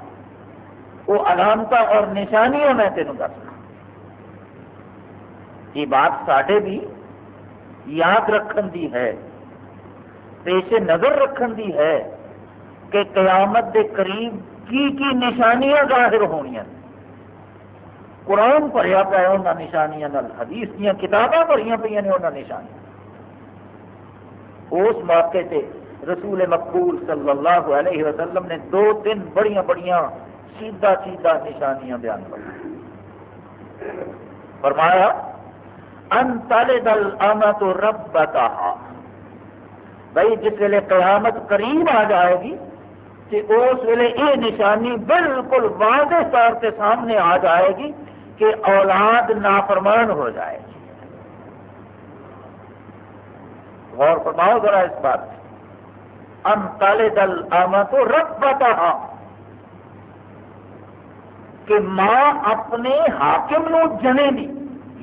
وہ علامت اور نشانیاں میں تینوں دسنا یہ بات ساڈے بھی یاد رکھن دی ہے، پیش نظر رکھن دی ہے کہ قیامت دے قریب کی کی نشانیاں ظاہر ہونی قرآن پڑھیا پیا انہوں نشانیاں حدیث دیا کتاباں پڑھیا پہ انہوں نشانیاں۔ اس موقع تے رسول مقبول صلی اللہ علیہ وسلم نے دو تین بڑی بڑی سیدھا سیدھا نشانیاں بیان کر فرمایا ان تلد الامت ربتها۔ بھائی، جس ویلے قیامت قریب آ جائے گی، کہ اس ویلے یہ نشانی بالکل واضح طور سے سامنے آ جائے گی کہ اولاد نافرمان ہو جائے گی۔ غور فرماؤ ذرا اس بات ان تالے دل آما تو رب کہ ماں اپنے حاکم نو جنے دی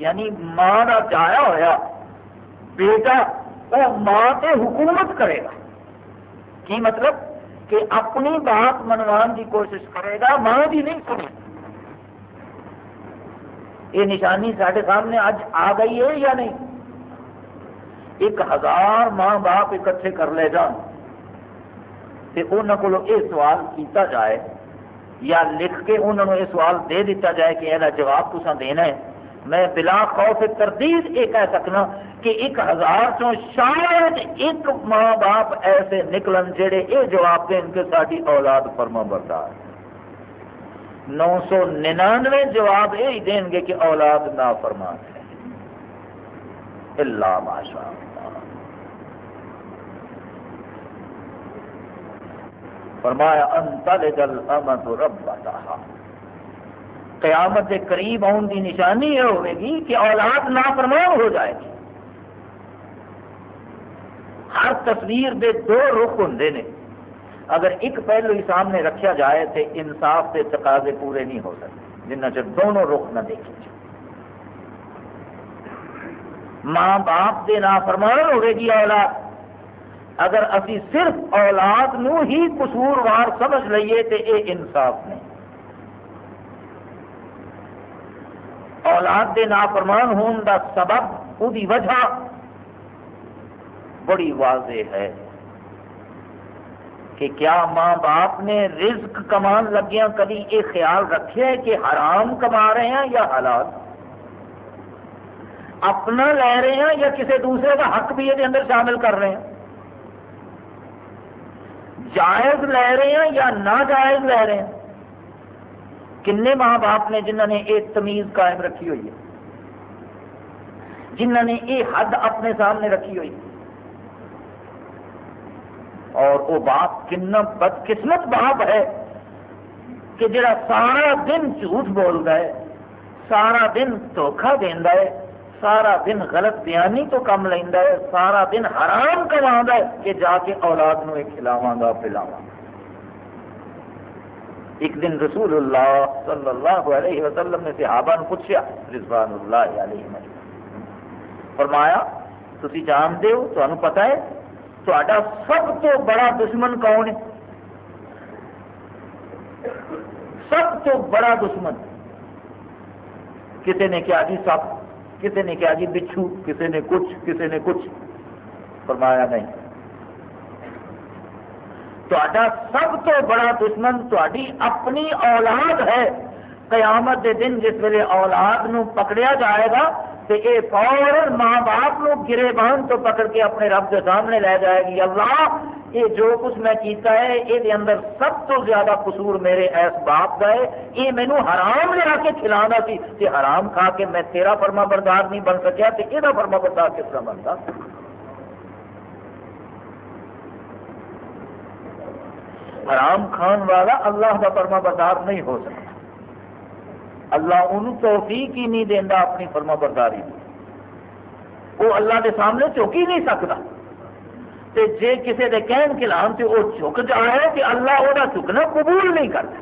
یعنی ماں کا جایا ہوا بیٹا وہ ماں تے حکومت کرے گا۔ کی مطلب؟ کہ اپنی بات منوان کی کوشش کرے گا، ماں بھی نہیں سنے یہ نشانی سارے سامنے اج آ گئی ہے یا نہیں؟ ایک ہزار ماں باپ اکٹھے کر لے جان۔ انہوں کو یہ سوال کیتا جائے یا لکھ کے انہوں نے یہ سوال دے دیتا جائے کہ یہ جواب تصا دینا ہے۔ میں بلا خوف تردید یہ کہہ سکنا کہ ایک ہزار چو شاید ایک ماں باپ ایسے نکلن جڑے یہ جواب دیں کہ ساری اولاد فرما بردار نو سو ننانوے جواب یہ دیں گے کہ اولاد نہ فرما ہے۔ اللہ ماشاء فرمایا انتل جل امت رب قیامت کے قریب آن کی نشانی یہ ہوئے گی کہ اولاد نافرمان ہو جائے گی۔ ہر تصویر دے دو رخ ہوں نے۔ اگر ایک پہلو ہی سامنے رکھا جائے تو انصاف کے تقاضے پورے نہیں ہو سکتے، جنہ چر دونوں رخ نہ دیکھے جائے ماں باپ کے نافرمان ہوئے گی اولاد۔ اگر اسی صرف اولاد نو ہی قصوروار سمجھ لئیے تو یہ انصاف نہیں۔ اولاد دے نافرمان ہون دا سبب وہ وجہ بڑی واضح ہے کہ کیا ماں باپ نے رزق کمان لگیا کبھی یہ خیال رکھے کہ حرام کما رہے ہیں یا حالات اپنا لے رہے ہیں یا کسی دوسرے کا حق بھی یہ اندر شامل کر رہے ہیں؟ جائز لے رہے ہیں یا ناجائز لے رہے ہیں؟ کنے ماں باپ نے جنہوں نے یہ تمیز قائم رکھی ہوئی ہے جنہوں نے یہ حد اپنے سامنے رکھی ہوئی اور وہ باپ کنا بدقسمت باپ ہے کہ جڑا سارا دن جھوٹ بولتا ہے، سارا دن دھوکھا دینا ہے، سارا دن غلط بیانی تو کم لینا ہے، سارا دن حرام کما کہ جا کے اولاد نو کھلاوا گا پلاوا ایک دن رسول اللہ صلی اللہ علیہ وسلم نے صحابہ نے پوچھا، رضوان اللہ علیہ وسلم فرمایا تھی جانتے ہو تمہیں پتا ہے تا سب تو بڑا دشمن کون ہے؟ سب تو بڑا دشمن۔ کسی نے کیا جی سب کسی نے کہا جی بچھو کسی نے کچھ کسی نے کچھ۔ فرمایا نہیں۔ تا سب تو بڑا دشمن تاری اپنی اولاد ہے۔ قیامت دے دن جس ویلے اولاد نو پکڑیا جائے گا تو یہ فوراً ماں باپ نو گرے بہن تو پکڑ کے اپنے رب کے سامنے لے جائے گی۔ اللہ، یہ جو کچھ میں کیتا ہے یہ اندر سب تو زیادہ قصور میرے ایس باپ کا ہے۔ یہ مینو حرام لیا کے کھلانا سی کہ حرام کھا کے میں تیرا فرما بردار نہیں بن سکیا تو یہ فرما بردار کس طرح بنتا؟ حرام کھان والا اللہ کا فرما بردار نہیں ہو سکتا۔ اللہ ان توفیق ہی نہیں دینا اپنی فرما برداری وہ اللہ کے سامنے چک ہی نہیں سکتا۔ تے جے کسی کے کہن کلام سے وہ چک جائے کہ اللہ وہ چکنا قبول نہیں کرتا۔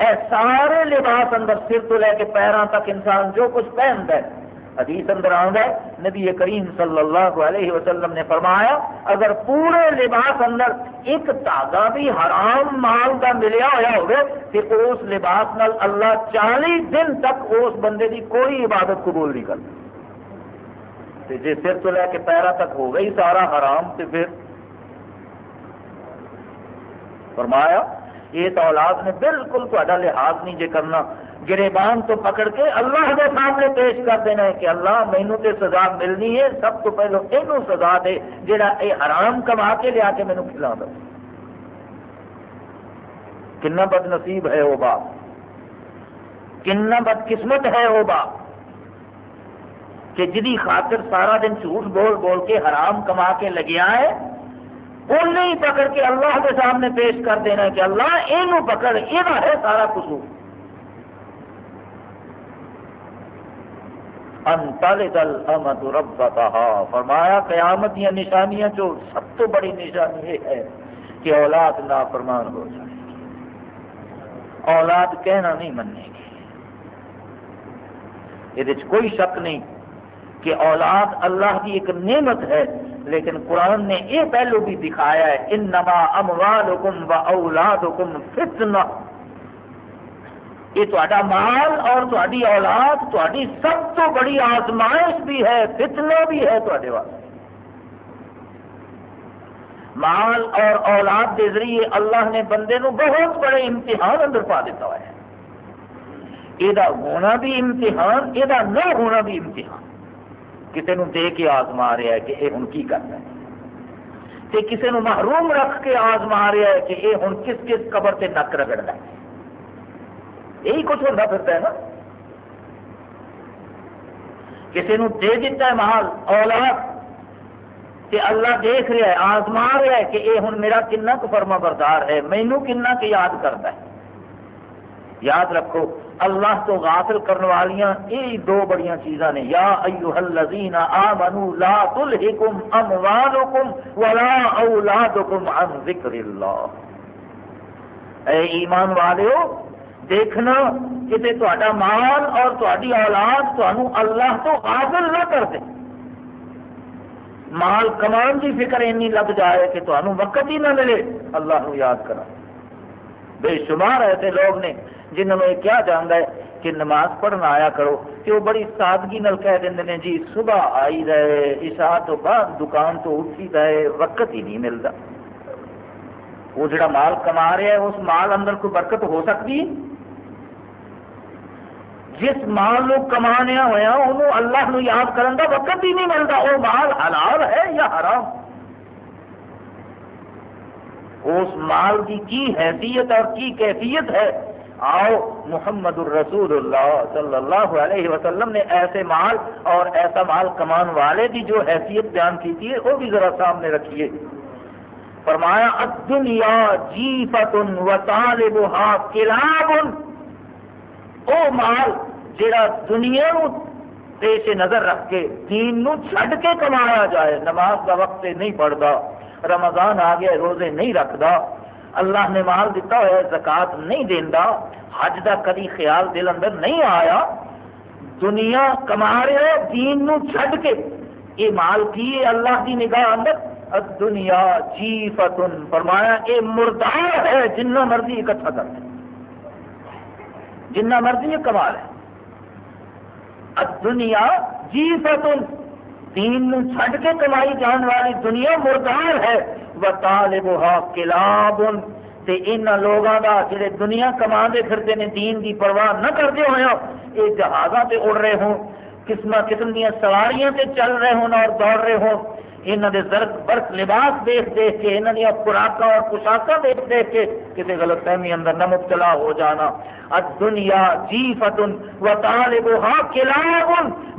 اے سارے لباس اندر سر تو لے کے پیروں تک انسان جو کچھ پہنتا ہے۔ حدیث اندر آؤں نبی کریم صلی اللہ علیہ وسلم نے فرمایا، اگر پورے لباس اندر ایک تاغا بھی حرام مال کا ملیا ہوا ہوگا، پھر اس لباس نال اللہ چالیس دن تک اس بندے کی کوئی عبادت قبول نہیں کرتا۔ جی سر تو لے کے پیرا تک ہو گئی سارا حرام تو پھر فرمایا، یہ اولاد نے بالکل تا لحاظ نہیں جے کرنا۔ گریبان تو پکڑ کے اللہ کے سامنے پیش کر دینا ہے کہ اللہ مینو تے سزا ملنی ہے، سب تو پہلو یہ سزا دے جا حرام کما کے لیا کے مینو کھلا دو کنا بد نصیب ہے وہ باپ۔ کنا بد قسمت ہے وہ باپ۔ کہ جی خاطر سارا دن جھوٹ بول بول کے حرام کما کے لگیا ہے، انہیں ہی پکڑ کے اللہ کے سامنے پیش کر دینا ہے کہ اللہ یہ پکڑ یہ ہے سارا قصور۔ فرمایا، قیامت یا نشانیاں جو سب تو بڑی نشانی یہ ہے کہ اولاد نافرمان ہو جائے۔ گی اولاد کہنا نہیں مننے گی یہ کوئی شک نہیں کہ اولاد اللہ کی ایک نعمت ہے، لیکن قرآن نے یہ پہلو بھی دکھایا ہے ان نما اموالکم و اولادکم فتنہ۔ یہ تا مال اور تاری اولاد تاری سب تو بڑی آزمائش بھی ہے، فتنہ بھی ہے تے واسطے۔ مال اور اولاد کے ذریعے اللہ نے بندے نو بہت بڑے امتحان اندر پا دیتا ہوا ہے۔ یہ ہونا بھی امتحان یہ نہ ہونا بھی امتحان۔ کسی نو دے کے آزما رہا ہے کہ یہ ہوں کی کرنا ہے؟ تے کسی نو محروم رکھ کے آزما رہا ہے کہ یہ ہوں کس کس قبر سے نک رگڑنا ہے؟ یہی کچھ ہوتا پھرتا ہے نا۔ کسی نو دے دیتا ہے مال اولاد کہ اللہ دیکھ رہا ہے آزما رہا ہے کہ یہ ہوں میرا کنا کو فرما بردار ہے مینو کنا کہ یاد کرتا ہے۔ یاد رکھو، اللہ تو غافل کرنے والیاں یہ دو بڑیاں چیزاں نے۔ یا ایوہ الذین آمنوا لا تلہکم اموالکم ولا اولادکم عن ذکر اللہ۔ اے ایمان والے ہو دیکھنا کہ تا مال اور تاری اولاد تمہوں اللہ تو غافل نہ کر دے۔ مال کمان کی فکر اینی لگ جائے کہ تمہیں وقت ہی نہ ملے۔ اللہ نو یاد کرا۔ بے شمار ایسے لوگ نے جنہوں نے کیا جانا ہے کہ نماز پڑھنا آیا کرو کہ وہ بڑی سادگی نل کہہ دیں نے جی صبح آئی رہے، عشاء تو بعد دکان تو اٹھی رہے، وقت ہی نہیں ملتا۔ وہ جڑا مال کما رہا ہے، اس مال اندر کوئی برکت ہو سکتی جس مال کو کمانے ہوا انہوں اللہ نو یاد کرن کا وقت ہی نہیں ملتا وہ مال حلال ہے یا حرام؟ اس مال کی کی حیثیت اور کی کیفیت ہے؟ آؤ، محمد الرسول اللہ صلی اللہ علیہ وسلم نے ایسے مال اور ایسا مال کمان والے کی جو حیثیت بیان کی تھی، وہ بھی ذرا سامنے رکھیے۔ فرمایا، الدنیا جیفت و طالبها کلاب۔ او مال جڑا دنیا پیش نظر رکھ کے، دین نو چھڈ کے کمایا جائے، نماز کا وقت نہیں پڑھتا رمضان آ گیا، روزے نہیں رکھتا اللہ نے مال دیتا ہوا زکات نہیں دینا حج کا کدی خیال دل اندر نہیں آیا، دنیا کما رہے دین نو چھڈ کے۔ یہ مال کی ہے؟ اللہ کی نگاہ اندر؟ دنیا جی فتن فرمایا، یہ مردار ہے، جنہ مرضی اکٹھا کر جنہ مرضی یہ کمال دنیا جی فتن دین نو چھڈ کے کمائی جان والی دنیا مردار ہے وطالبها کلاب تے ان لوگوں دا جڑے دنیا کما دے پھرتے نے دین دی پرواہ نہ کرتے ہوئے یہ جہازاں تے اڑ رہے ہوں قسم قسم دیا سواریاں تے چل رہے ہوں اور دوڑ رہے ہوں۔ یہاں کے زرک برق لباس دیکھ دیکھ کے یہاں دیا خوراک اور پوشاکاں دیکھ دیکھ کے کسی غلط فہمی اندر نہ مبتلا ہو جانا۔ دنیا جی فتن و طالب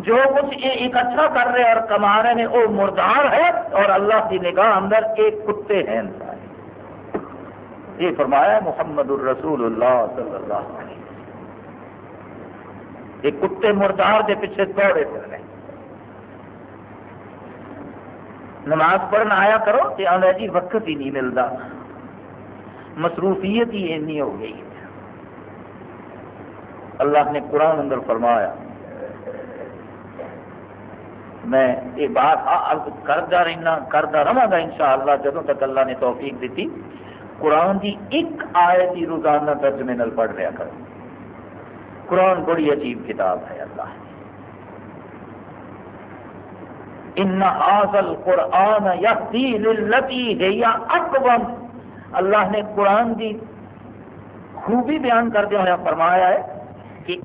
جو کچھ یہ اکٹھا کر رہے اور کما رہے ہیں، وہ مردار ہے اور اللہ کی نگاہ اندر ایک کتے ہیں یہ فرمایا محمد الرسول اللہ صلی اللہ علیہ وسلم۔ یہ کتے مردار کے پیچھے دوڑے پھر رہے۔ نماز پڑھنا آیا کرو کہ آدھا جی وقت ہی نہیں ملتا مصروفیت ہی اینی ہو گئی۔ اللہ نے قرآن اندر فرمایا۔ میں یہ بات کرتا رہنا، کرتا رہا گا ان شاء اللہ جدوں تک اللہ نے توفیق دیتی۔ قرآن کی ایک آیت ہی روزانہ ترجمے نل پڑھ رہا کرو۔ قرآن بڑی عجیب کتاب ہے اللہ ان حاصل قرآن یا اکبم اللہ نے قرآن کی خوبی بیان کرتے ہوا فرمایا ہے کہ